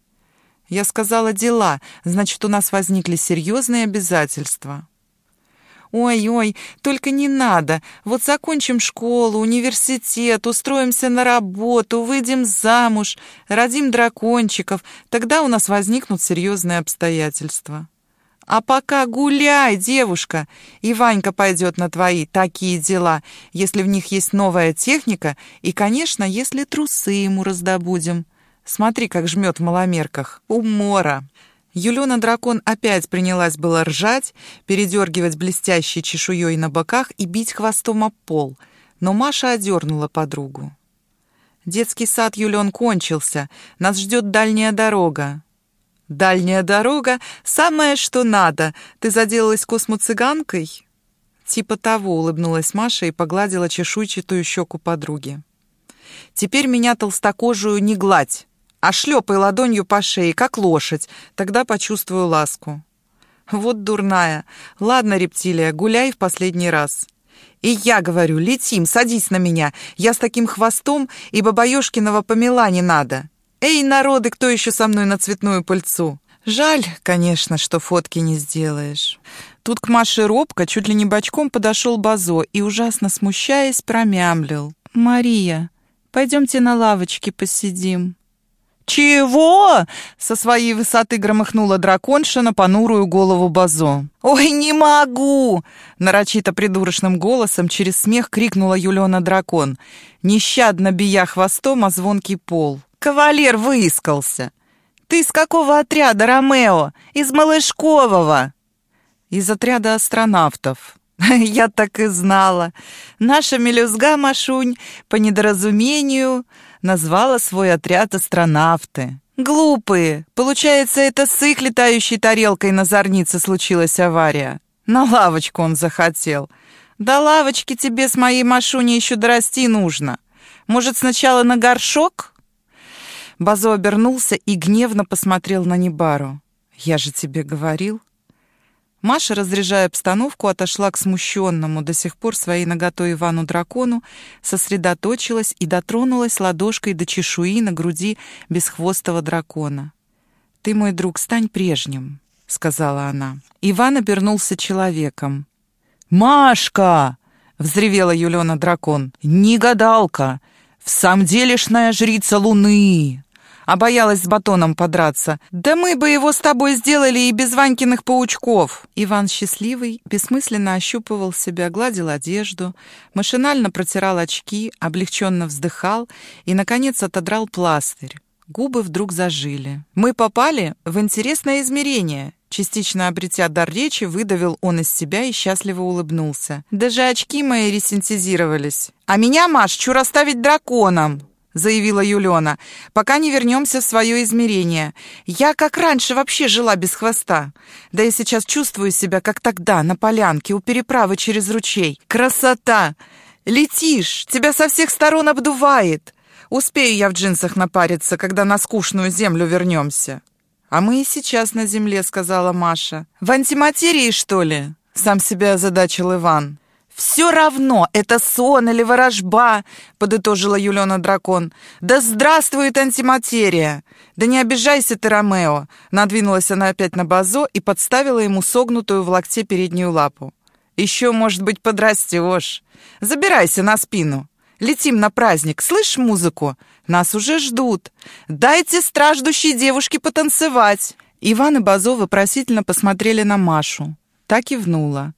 Я сказала дела, значит, у нас возникли серьезные обязательства». «Ой-ой, только не надо. Вот закончим школу, университет, устроимся на работу, выйдем замуж, родим дракончиков. Тогда у нас возникнут серьезные обстоятельства». «А пока гуляй, девушка, и Ванька пойдет на твои такие дела, если в них есть новая техника, и, конечно, если трусы ему раздобудем. Смотри, как жмет в маломерках. Умора!» Юлена-дракон опять принялась было ржать, передергивать блестящей чешуей на боках и бить хвостом об пол, но Маша одернула подругу. «Детский сад, Юлен, кончился. Нас ждет дальняя дорога». «Дальняя дорога? Самое, что надо. Ты заделалась космоцыганкой?» Типа того улыбнулась Маша и погладила чешуйчатую щеку подруги. «Теперь меня толстокожую не гладь а шлепай ладонью по шее, как лошадь, тогда почувствую ласку. Вот дурная. Ладно, рептилия, гуляй в последний раз. И я говорю, летим, садись на меня. Я с таким хвостом, и бабаёшкиного помела не надо. Эй, народы, кто еще со мной на цветную пыльцу? Жаль, конечно, что фотки не сделаешь. Тут к Маше робко, чуть ли не бочком подошел Базо и, ужасно смущаясь, промямлил. «Мария, пойдемте на лавочке посидим». «Чего?» — со своей высоты громыхнула драконша на понурую голову Базо. «Ой, не могу!» — нарочито придурочным голосом через смех крикнула Юлена дракон, нещадно бия хвостом о звонкий пол. «Кавалер выискался! Ты из какого отряда, Ромео? Из Малышкового!» «Из отряда астронавтов», (laughs) «Я так и знала. Наша мелюзга Машунь по недоразумению назвала свой отряд астронавты. Глупые. Получается, это с их летающей тарелкой на зорнице случилась авария. На лавочку он захотел. До лавочки тебе с моей Машуней еще дорасти нужно. Может, сначала на горшок?» Базо обернулся и гневно посмотрел на Небару. «Я же тебе говорил». Маша, разряжая обстановку, отошла к смущенному до сих пор своей наготой Ивану-дракону, сосредоточилась и дотронулась ладошкой до чешуи на груди бесхвостого дракона. «Ты, мой друг, стань прежним», — сказала она. Иван обернулся человеком. «Машка!» — взревела Юлена-дракон. «Не гадалка! В самом делешная жрица Луны!» А боялась с батоном подраться. Да мы бы его с тобой сделали и без Ванькиных паучков. Иван счастливый бессмысленно ощупывал себя, гладил одежду, машинально протирал очки, облегченно вздыхал и, наконец, отодрал пластырь. Губы вдруг зажили. «Мы попали в интересное измерение», Частично обретя дар речи, выдавил он из себя и счастливо улыбнулся. «Даже очки мои ресинтезировались. А меня, Маш, чур оставить драконом!» Заявила Юлена, «пока не вернемся в свое измерение. Я как раньше вообще жила без хвоста. Да я сейчас чувствую себя, как тогда, на полянке, у переправы через ручей. Красота! Летишь, тебя со всех сторон обдувает. Успею я в джинсах напариться, когда на скучную землю вернемся». «А мы и сейчас на земле», — сказала Маша. «В антиматерии, что ли?» — сам себя озадачил Иван. «Все равно, это сон или ворожба», — подытожила Юлена Дракон. «Да здравствует антиматерия!» «Да не обижайся ты, Ромео!» Надвинулась она опять на Базо и подставила ему согнутую в локте переднюю лапу. «Еще, может быть, подрастешь. Забирайся на спину. Летим на праздник. Слышь музыку? Нас уже ждут. Дайте страждущей девушке потанцевать». Иван и Базо вопросительно посмотрели на Машу. Так и внула.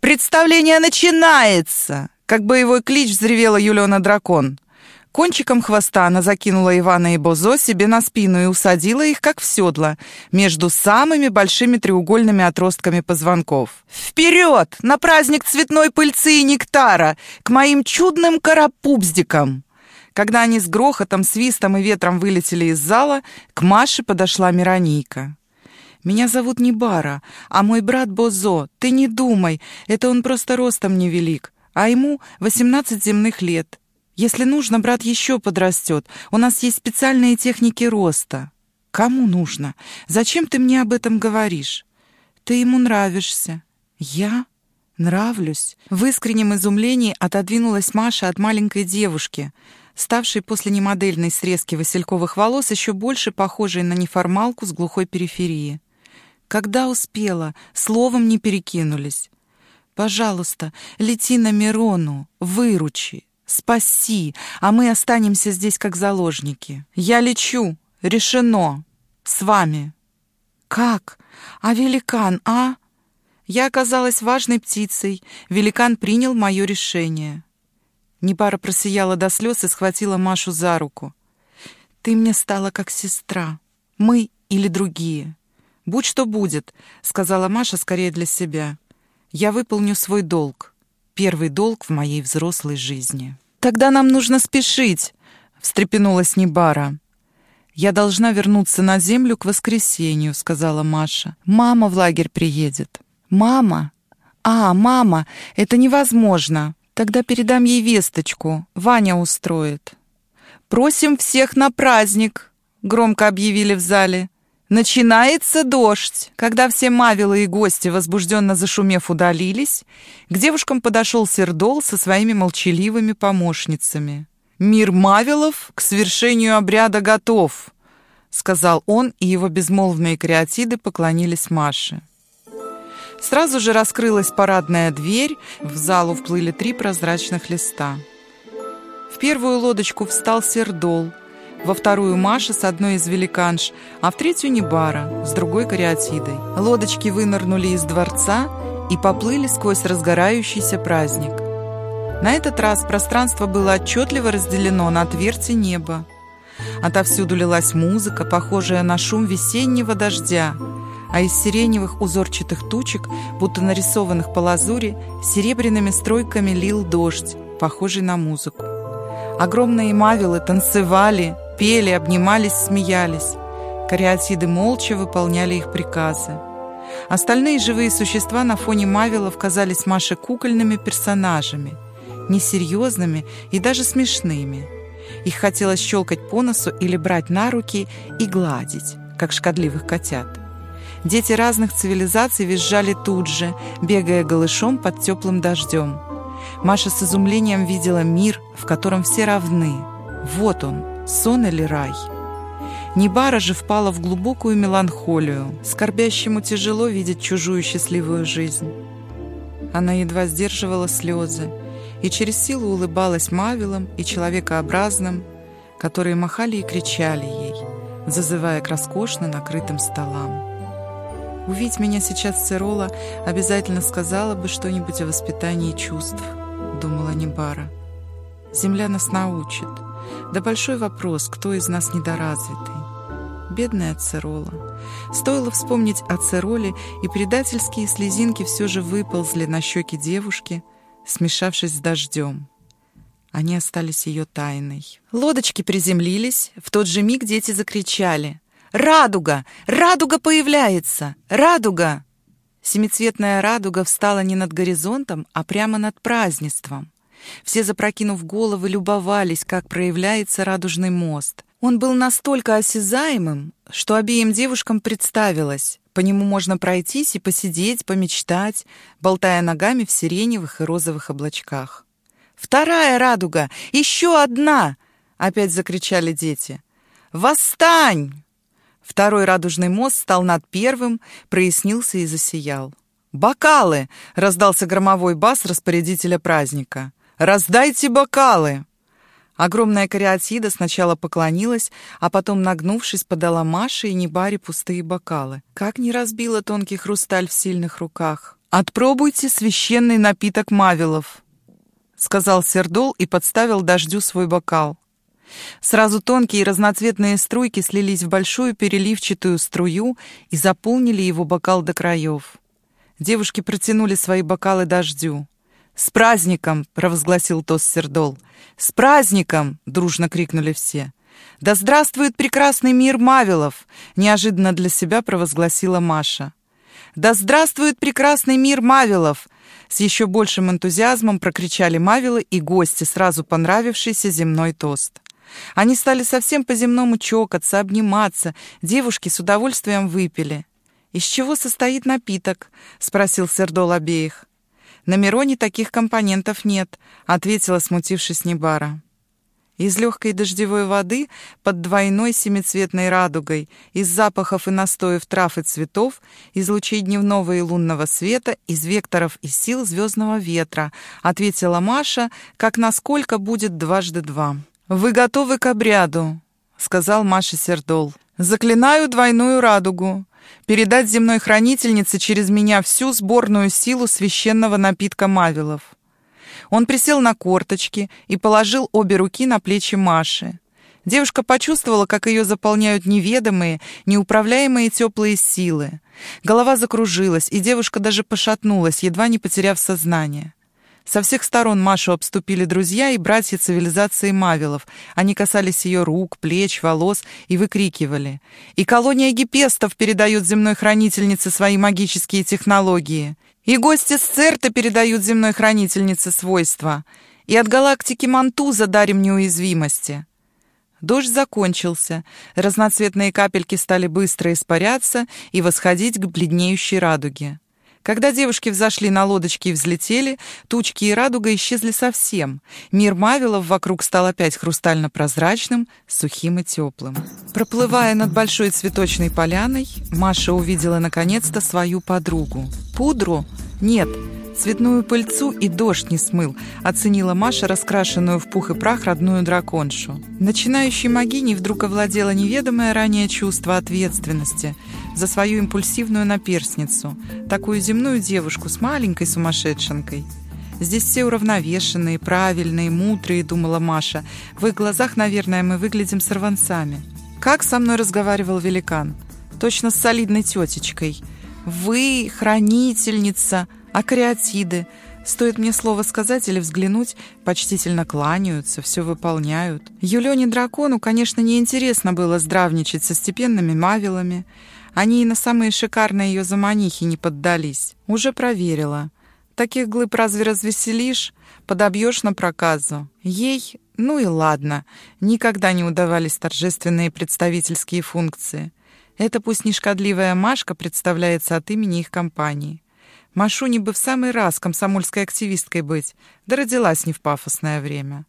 «Представление начинается!» Как боевой клич взревела Юлена Дракон. Кончиком хвоста она закинула Ивана и Бозо себе на спину и усадила их, как в седло, между самыми большими треугольными отростками позвонков. «Вперед! На праздник цветной пыльцы и нектара! К моим чудным карапубздикам!» Когда они с грохотом, свистом и ветром вылетели из зала, к Маше подошла Миронийка. Меня зовут не Бара, а мой брат Бозо. Ты не думай, это он просто ростом невелик, а ему 18 земных лет. Если нужно, брат еще подрастет. У нас есть специальные техники роста. Кому нужно? Зачем ты мне об этом говоришь? Ты ему нравишься. Я? Нравлюсь. В искреннем изумлении отодвинулась Маша от маленькой девушки, ставшей после немодельной срезки васильковых волос еще больше похожей на неформалку с глухой периферии. Когда успела, словом не перекинулись. Пожалуйста, лети на Мирону, выручи, спаси, а мы останемся здесь как заложники. Я лечу, решено, с вами. Как? А великан, а? Я оказалась важной птицей. Великан принял мое решение. Непара просияла до слез и схватила Машу за руку. Ты мне стала как сестра. Мы или другие. «Будь что будет», — сказала Маша скорее для себя. «Я выполню свой долг. Первый долг в моей взрослой жизни». «Тогда нам нужно спешить», — встрепенулась Небара. «Я должна вернуться на землю к воскресенью», — сказала Маша. «Мама в лагерь приедет». «Мама? А, мама, это невозможно. Тогда передам ей весточку. Ваня устроит». «Просим всех на праздник», — громко объявили в зале. Начинается дождь. Когда все мавилы и гости, возбужденно зашумев, удалились, к девушкам подошел Сердол со своими молчаливыми помощницами. «Мир мавилов к свершению обряда готов», — сказал он, и его безмолвные креатиды поклонились Маше. Сразу же раскрылась парадная дверь, в залу вплыли три прозрачных листа. В первую лодочку встал Сердол — во вторую Маша с одной из великанш, а в третью Небара с другой кариатидой. Лодочки вынырнули из дворца и поплыли сквозь разгорающийся праздник. На этот раз пространство было отчетливо разделено на тверти неба. Отовсюду лилась музыка, похожая на шум весеннего дождя, а из сиреневых узорчатых тучек, будто нарисованных по лазури, серебряными стройками лил дождь, похожий на музыку. Огромные мавилы танцевали, пели, обнимались, смеялись. Кариатиды молча выполняли их приказы. Остальные живые существа на фоне Мавилов казались Маше кукольными персонажами, несерьезными и даже смешными. Их хотелось щелкать по носу или брать на руки и гладить, как шкодливых котят. Дети разных цивилизаций визжали тут же, бегая голышом под теплым дождем. Маша с изумлением видела мир, в котором все равны. Вот он, сон или рай. Небара же впала в глубокую меланхолию. Скорбящему тяжело видеть чужую счастливую жизнь. Она едва сдерживала слезы и через силу улыбалась мавилам и человекообразным, которые махали и кричали ей, зазывая к роскошно накрытым столам. Увидеть меня сейчас Цирола обязательно сказала бы что-нибудь о воспитании чувств, думала Небара. Земля нас научит — да большой вопрос, кто из нас недоразвитый. Бедная Церола. Стоило вспомнить о Цероле, и предательские слезинки все же выползли на щеки девушки, смешавшись с дождем. Они остались ее тайной. Лодочки приземлились. В тот же миг дети закричали. «Радуга! Радуга появляется! Радуга!» Семицветная радуга встала не над горизонтом, а прямо над празднеством. Все, запрокинув головы, любовались, как проявляется радужный мост. Он был настолько осязаемым, что обеим девушкам представилось. По нему можно пройтись и посидеть, помечтать, болтая ногами в сиреневых и розовых облачках. «Вторая радуга! Еще одна!» — опять закричали дети. «Восстань!» Второй радужный мост стал над первым, прояснился и засиял. «Бокалы!» — раздался громовой бас распорядителя праздника. «Раздайте бокалы!» Огромная кариатида сначала поклонилась, а потом, нагнувшись, подала Маше и Небаре пустые бокалы. Как не разбила тонкий хрусталь в сильных руках. «Отпробуйте священный напиток Мавилов», — сказал Сердол и подставил дождю свой бокал. Сразу тонкие разноцветные струйки слились в большую переливчатую струю и заполнили его бокал до краев. Девушки протянули свои бокалы дождю. «С праздником!» — провозгласил Тос Сердол. «С праздником!» — дружно крикнули все. «Да здравствует прекрасный мир Мавилов!» — неожиданно для себя провозгласила Маша. «Да здравствует прекрасный мир Мавилов!» С еще большим энтузиазмом прокричали Мавилы и гости, сразу понравившийся земной тост. Они стали совсем по-земному чокаться, обниматься. Девушки с удовольствием выпили. «Из чего состоит напиток?» — спросил Сердол обеих. «На Мироне таких компонентов нет», — ответила, смутившись Небара. Из легкой дождевой воды под двойной семицветной радугой, из запахов и настоев трав и цветов, из лучей дневного и лунного света, из векторов и сил звездного ветра, ответила Маша, как насколько будет дважды два. «Вы готовы к обряду», — сказал Маша Сердол. «Заклинаю двойную радугу передать земной хранительнице через меня всю сборную силу священного напитка Мавилов». Он присел на корточки и положил обе руки на плечи Маши. Девушка почувствовала, как ее заполняют неведомые, неуправляемые теплые силы. Голова закружилась, и девушка даже пошатнулась, едва не потеряв сознание. Со всех сторон Машу обступили друзья и братья цивилизации Мавилов. Они касались ее рук, плеч, волос и выкрикивали. «И колония гипестов передает земной хранительнице свои магические технологии. И гости с Церта передают земной хранительнице свойства. И от галактики Мантуза дарим неуязвимости». Дождь закончился, разноцветные капельки стали быстро испаряться и восходить к бледнеющей радуге. Когда девушки взошли на лодочки и взлетели, тучки и радуга исчезли совсем. Мир Мавилов вокруг стал опять хрустально-прозрачным, сухим и теплым. Проплывая над большой цветочной поляной, Маша увидела наконец-то свою подругу. Пудру? Нет, Цветную пыльцу и дождь не смыл, оценила Маша раскрашенную в пух и прах родную драконшу. Начинающей магиней вдруг овладело неведомое ранее чувство ответственности за свою импульсивную наперсницу, такую земную девушку с маленькой сумасшедшенкой. Здесь все уравновешенные, правильные, мудрые, думала Маша. В их глазах, наверное, мы выглядим сорванцами. Как со мной разговаривал великан? Точно с солидной тетечкой. «Вы, хранительница!» А кариатиды? Стоит мне слово сказать или взглянуть, почтительно кланяются, все выполняют. Юлене Дракону, конечно, неинтересно было здравничать со степенными мавилами. Они и на самые шикарные ее заманихи не поддались. Уже проверила. Таких глыб разве развеселишь? Подобьешь на проказу. Ей, ну и ладно, никогда не удавались торжественные представительские функции. Это пусть не шкодливая Машка представляется от имени их компании. Машуне бы в самый раз комсомольской активисткой быть, да родилась не в пафосное время.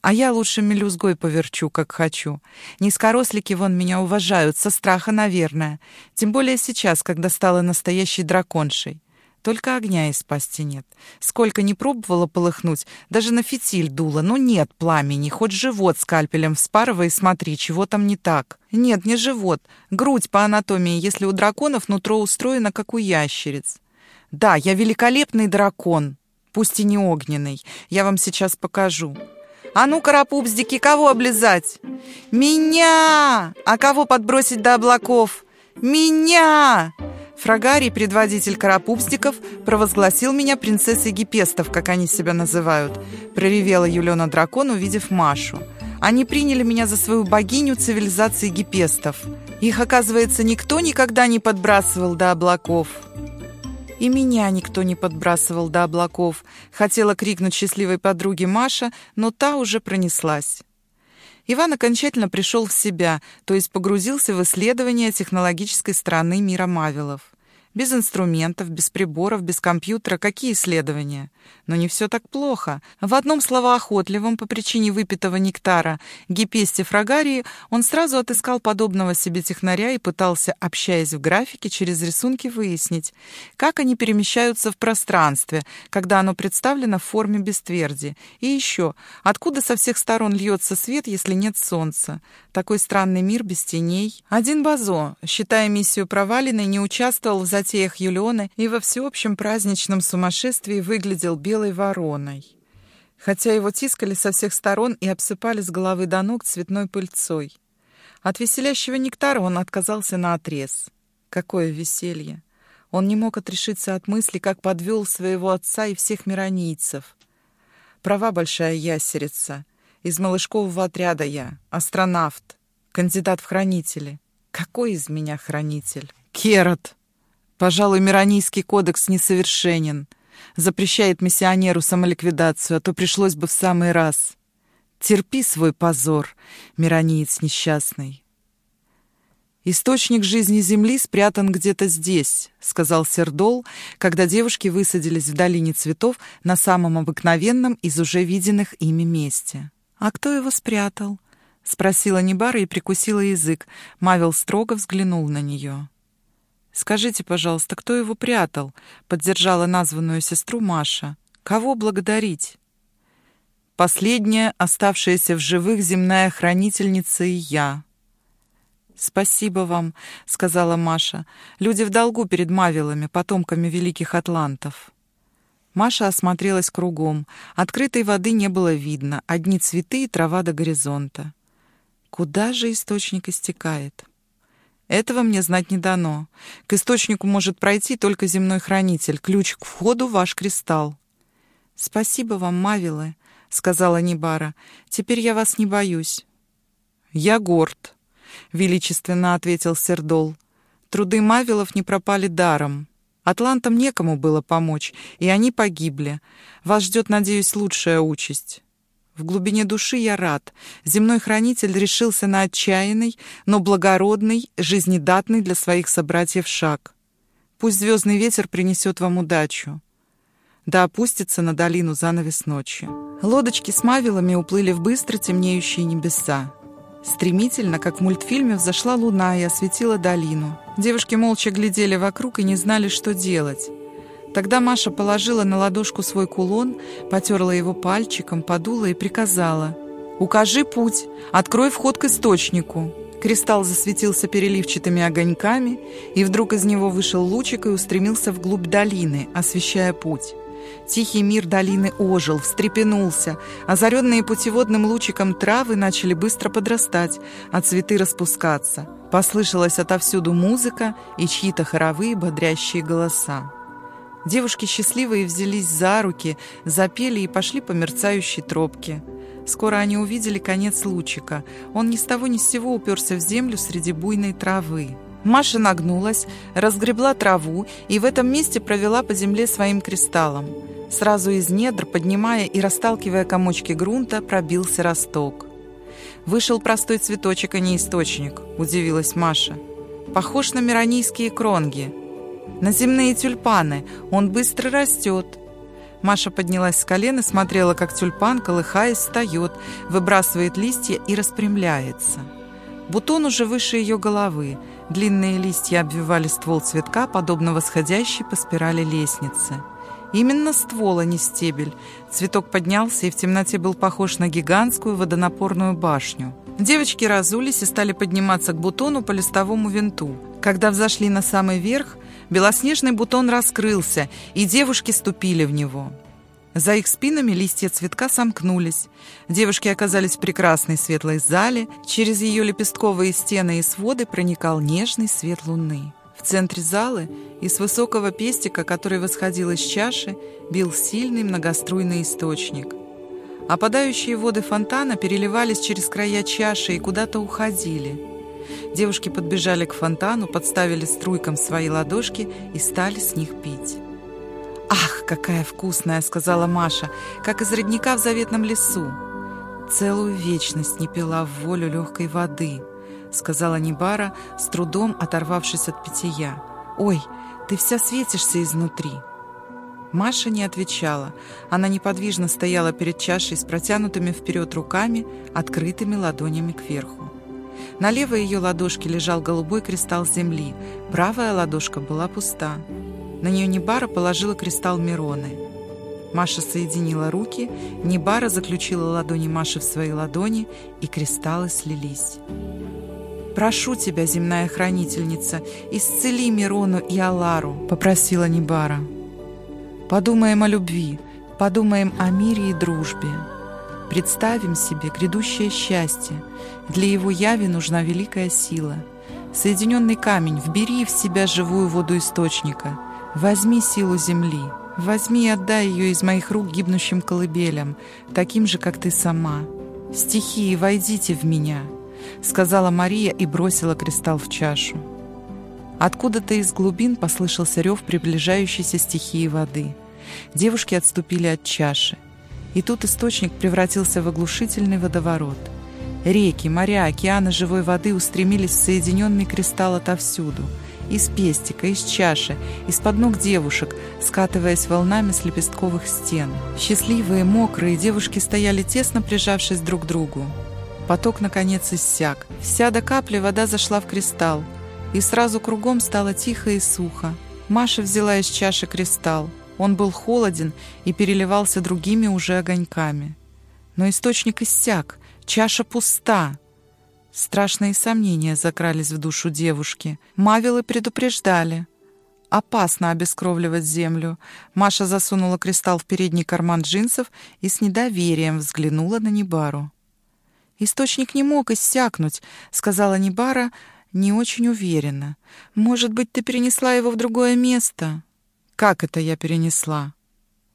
А я лучше мелюзгой поверчу, как хочу. Низкорослики вон меня уважают, со страха, наверное. Тем более сейчас, когда стала настоящей драконшей. Только огня из пасти нет. Сколько не пробовала полыхнуть, даже на фитиль дула, но нет пламени. Хоть живот скальпелем вспарывай и смотри, чего там не так. Нет, не живот. Грудь по анатомии, если у драконов нутро устроено, как у ящериц. Да, я великолепный дракон, пусть и не огненный. Я вам сейчас покажу. А ну, карапупсдики, кого облизать? Меня! А кого подбросить до облаков? Меня! Фрагарий, предводитель карапупстиков, провозгласил меня принцессой гипестов, как они себя называют, проревела Юлена Дракон, увидев Машу. Они приняли меня за свою богиню цивилизации гипестов. Их, оказывается, никто никогда не подбрасывал до облаков. И меня никто не подбрасывал до облаков. Хотела крикнуть счастливой подруге Маша, но та уже пронеслась. Иван окончательно пришел в себя, то есть погрузился в исследование технологической стороны мира Мавилов. Без инструментов, без приборов, без компьютера. Какие исследования? Но не все так плохо. В одном словоохотливом по причине выпитого нектара Гипесте Фрагарии он сразу отыскал подобного себе технаря и пытался, общаясь в графике, через рисунки выяснить, как они перемещаются в пространстве, когда оно представлено в форме бестверди. И еще, откуда со всех сторон льется свет, если нет солнца? Такой странный мир без теней. Один Базо, считая миссию проваленной, не участвовал в затеях Юлионы и во всеобщем праздничном сумасшествии выглядел белой вороной. Хотя его тискали со всех сторон и обсыпали с головы до ног цветной пыльцой. От веселящего нектара он отказался на отрез. Какое веселье! Он не мог отрешиться от мысли, как подвел своего отца и всех миронийцев. Права большая ясерица. Из малышкового отряда я, астронавт, кандидат в хранители. Какой из меня хранитель? Керат! Пожалуй, Миронийский кодекс несовершенен. Запрещает миссионеру самоликвидацию, а то пришлось бы в самый раз. Терпи свой позор, Мирониец несчастный. «Источник жизни Земли спрятан где-то здесь», — сказал Сердол, когда девушки высадились в долине цветов на самом обыкновенном из уже виденных ими месте. «А кто его спрятал?» — спросила Небара и прикусила язык. Мавел строго взглянул на нее. «Скажите, пожалуйста, кто его прятал?» — поддержала названную сестру Маша. «Кого благодарить?» «Последняя, оставшаяся в живых земная хранительница и я». «Спасибо вам», — сказала Маша. «Люди в долгу перед Мавилами, потомками великих атлантов». Маша осмотрелась кругом. Открытой воды не было видно, одни цветы и трава до горизонта. Куда же источник истекает? Этого мне знать не дано. К источнику может пройти только земной хранитель. Ключ к входу — ваш кристалл. «Спасибо вам, Мавилы», — сказала Нибара. «Теперь я вас не боюсь». «Я горд», — величественно ответил Сердол. «Труды Мавилов не пропали даром. Атлантам некому было помочь, и они погибли. Вас ждет, надеюсь, лучшая участь». В глубине души я рад. Земной хранитель решился на отчаянный, но благородный, жизнедатный для своих собратьев шаг. Пусть звездный ветер принесет вам удачу. Да опустится на долину занавес ночи. Лодочки с мавилами уплыли в быстро темнеющие небеса. Стремительно, как в мультфильме, взошла луна и осветила долину. Девушки молча глядели вокруг и не знали, что делать. Тогда Маша положила на ладошку свой кулон, потерла его пальчиком, подула и приказала. «Укажи путь, открой вход к источнику». Кристалл засветился переливчатыми огоньками, и вдруг из него вышел лучик и устремился вглубь долины, освещая путь. Тихий мир долины ожил, встрепенулся. Озаренные путеводным лучиком травы начали быстро подрастать, а цветы распускаться. Послышалась отовсюду музыка и чьи-то хоровые бодрящие голоса. Девушки счастливые взялись за руки, запели и пошли по мерцающей тропке. Скоро они увидели конец лучика. Он ни с того ни с сего уперся в землю среди буйной травы. Маша нагнулась, разгребла траву и в этом месте провела по земле своим кристаллом. Сразу из недр, поднимая и расталкивая комочки грунта, пробился росток. «Вышел простой цветочек, а не источник», — удивилась Маша. «Похож на миронийские кронги» на земные тюльпаны. Он быстро растет». Маша поднялась с колен и смотрела, как тюльпан, колыхаясь, встает, выбрасывает листья и распрямляется. Бутон уже выше ее головы. Длинные листья обвивали ствол цветка, подобно восходящей по спирали лестницы. Именно ствол, а не стебель. Цветок поднялся и в темноте был похож на гигантскую водонапорную башню. Девочки разулись и стали подниматься к бутону по листовому винту. Когда взошли на самый верх – Белоснежный бутон раскрылся, и девушки ступили в него. За их спинами листья цветка сомкнулись. Девушки оказались в прекрасной светлой зале. Через ее лепестковые стены и своды проникал нежный свет луны. В центре залы из высокого пестика, который восходил из чаши, бил сильный многоструйный источник. Опадающие воды фонтана переливались через края чаши и куда-то уходили. Девушки подбежали к фонтану, подставили струйкам свои ладошки и стали с них пить. «Ах, какая вкусная!» — сказала Маша, как из родника в заветном лесу. «Целую вечность не пила в волю легкой воды», — сказала Нибара, с трудом оторвавшись от питья. «Ой, ты вся светишься изнутри». Маша не отвечала. Она неподвижно стояла перед чашей с протянутыми вперед руками, открытыми ладонями кверху. На левой ее ладошке лежал голубой кристалл земли, правая ладошка была пуста. На нее Нибара положила кристалл Мироны. Маша соединила руки, Нибара заключила ладони Маши в свои ладони, и кристаллы слились. «Прошу тебя, земная хранительница, исцели Мирону и Алару», — попросила Нибара. «Подумаем о любви, подумаем о мире и дружбе. Представим себе грядущее счастье. Для его яви нужна великая сила. Соединенный камень, вбери в себя живую воду источника — Возьми силу земли, возьми и отдай ее из моих рук гибнущим колыбелям, таким же, как ты сама. Стихии, войдите в меня, сказала Мария и бросила кристалл в чашу. Откуда-то из глубин послышался рев приближающейся стихии воды. Девушки отступили от чаши. И тут источник превратился в оглушительный водоворот. Реки, моря, океаны живой воды устремились в соединенный кристалл отовсюду — из пестика, из чаши, из-под ног девушек, скатываясь волнами с лепестковых стен. Счастливые, мокрые, девушки стояли тесно прижавшись друг к другу. Поток, наконец, иссяк. Вся до капли вода зашла в кристалл, и сразу кругом стало тихо и сухо. Маша взяла из чаши кристалл. Он был холоден и переливался другими уже огоньками. Но источник иссяк, чаша пуста. Страшные сомнения закрались в душу девушки. Мавилы предупреждали. Опасно обескровливать землю. Маша засунула кристалл в передний карман джинсов и с недоверием взглянула на Небару. «Источник не мог иссякнуть», — сказала Небара не очень уверенно. «Может быть, ты перенесла его в другое место?» «Как это я перенесла?»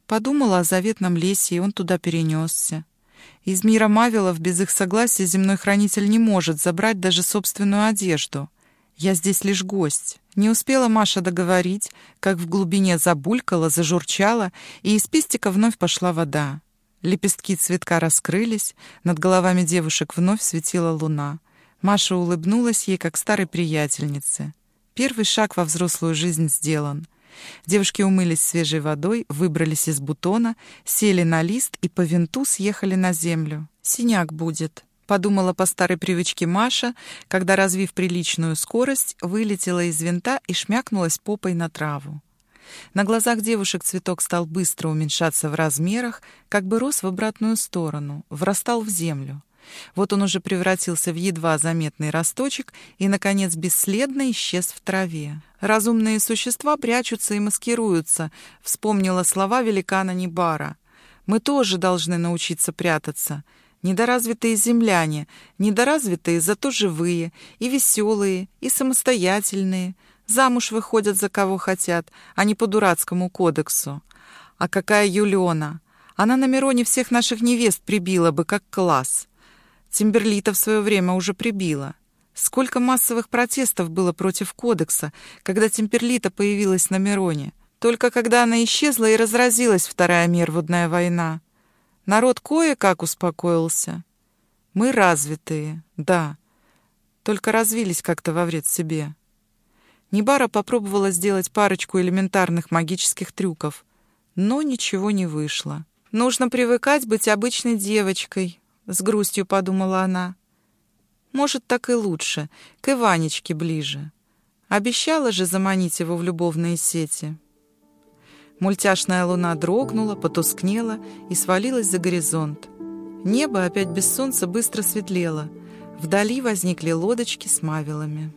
Подумала о заветном лесе, и он туда перенесся. Из мира Мавилов без их согласия земной хранитель не может забрать даже собственную одежду. Я здесь лишь гость. Не успела Маша договорить, как в глубине забулькала, зажурчала, и из пестика вновь пошла вода. Лепестки цветка раскрылись, над головами девушек вновь светила луна. Маша улыбнулась ей, как старой приятельнице. Первый шаг во взрослую жизнь сделан. Девушки умылись свежей водой, выбрались из бутона, сели на лист и по винту съехали на землю. «Синяк будет», — подумала по старой привычке Маша, когда, развив приличную скорость, вылетела из винта и шмякнулась попой на траву. На глазах девушек цветок стал быстро уменьшаться в размерах, как бы рос в обратную сторону, врастал в землю. Вот он уже превратился в едва заметный росточек и, наконец, бесследно исчез в траве. «Разумные существа прячутся и маскируются», — вспомнила слова великана Нибара. «Мы тоже должны научиться прятаться. Недоразвитые земляне, недоразвитые, зато живые, и веселые, и самостоятельные. Замуж выходят за кого хотят, а не по дурацкому кодексу. А какая Юлиона! Она на Мироне всех наших невест прибила бы, как класс». Тимберлита в свое время уже прибила. Сколько массовых протестов было против кодекса, когда Тимберлита появилась на Мироне. Только когда она исчезла и разразилась Вторая Мервудная война. Народ кое-как успокоился. Мы развитые, да, только развились как-то во вред себе. Нибара попробовала сделать парочку элементарных магических трюков, но ничего не вышло. Нужно привыкать быть обычной девочкой, — с грустью подумала она. «Может, так и лучше, к Иванечке ближе. Обещала же заманить его в любовные сети». Мультяшная луна дрогнула, потускнела и свалилась за горизонт. Небо опять без солнца быстро светлело. Вдали возникли лодочки с мавилами.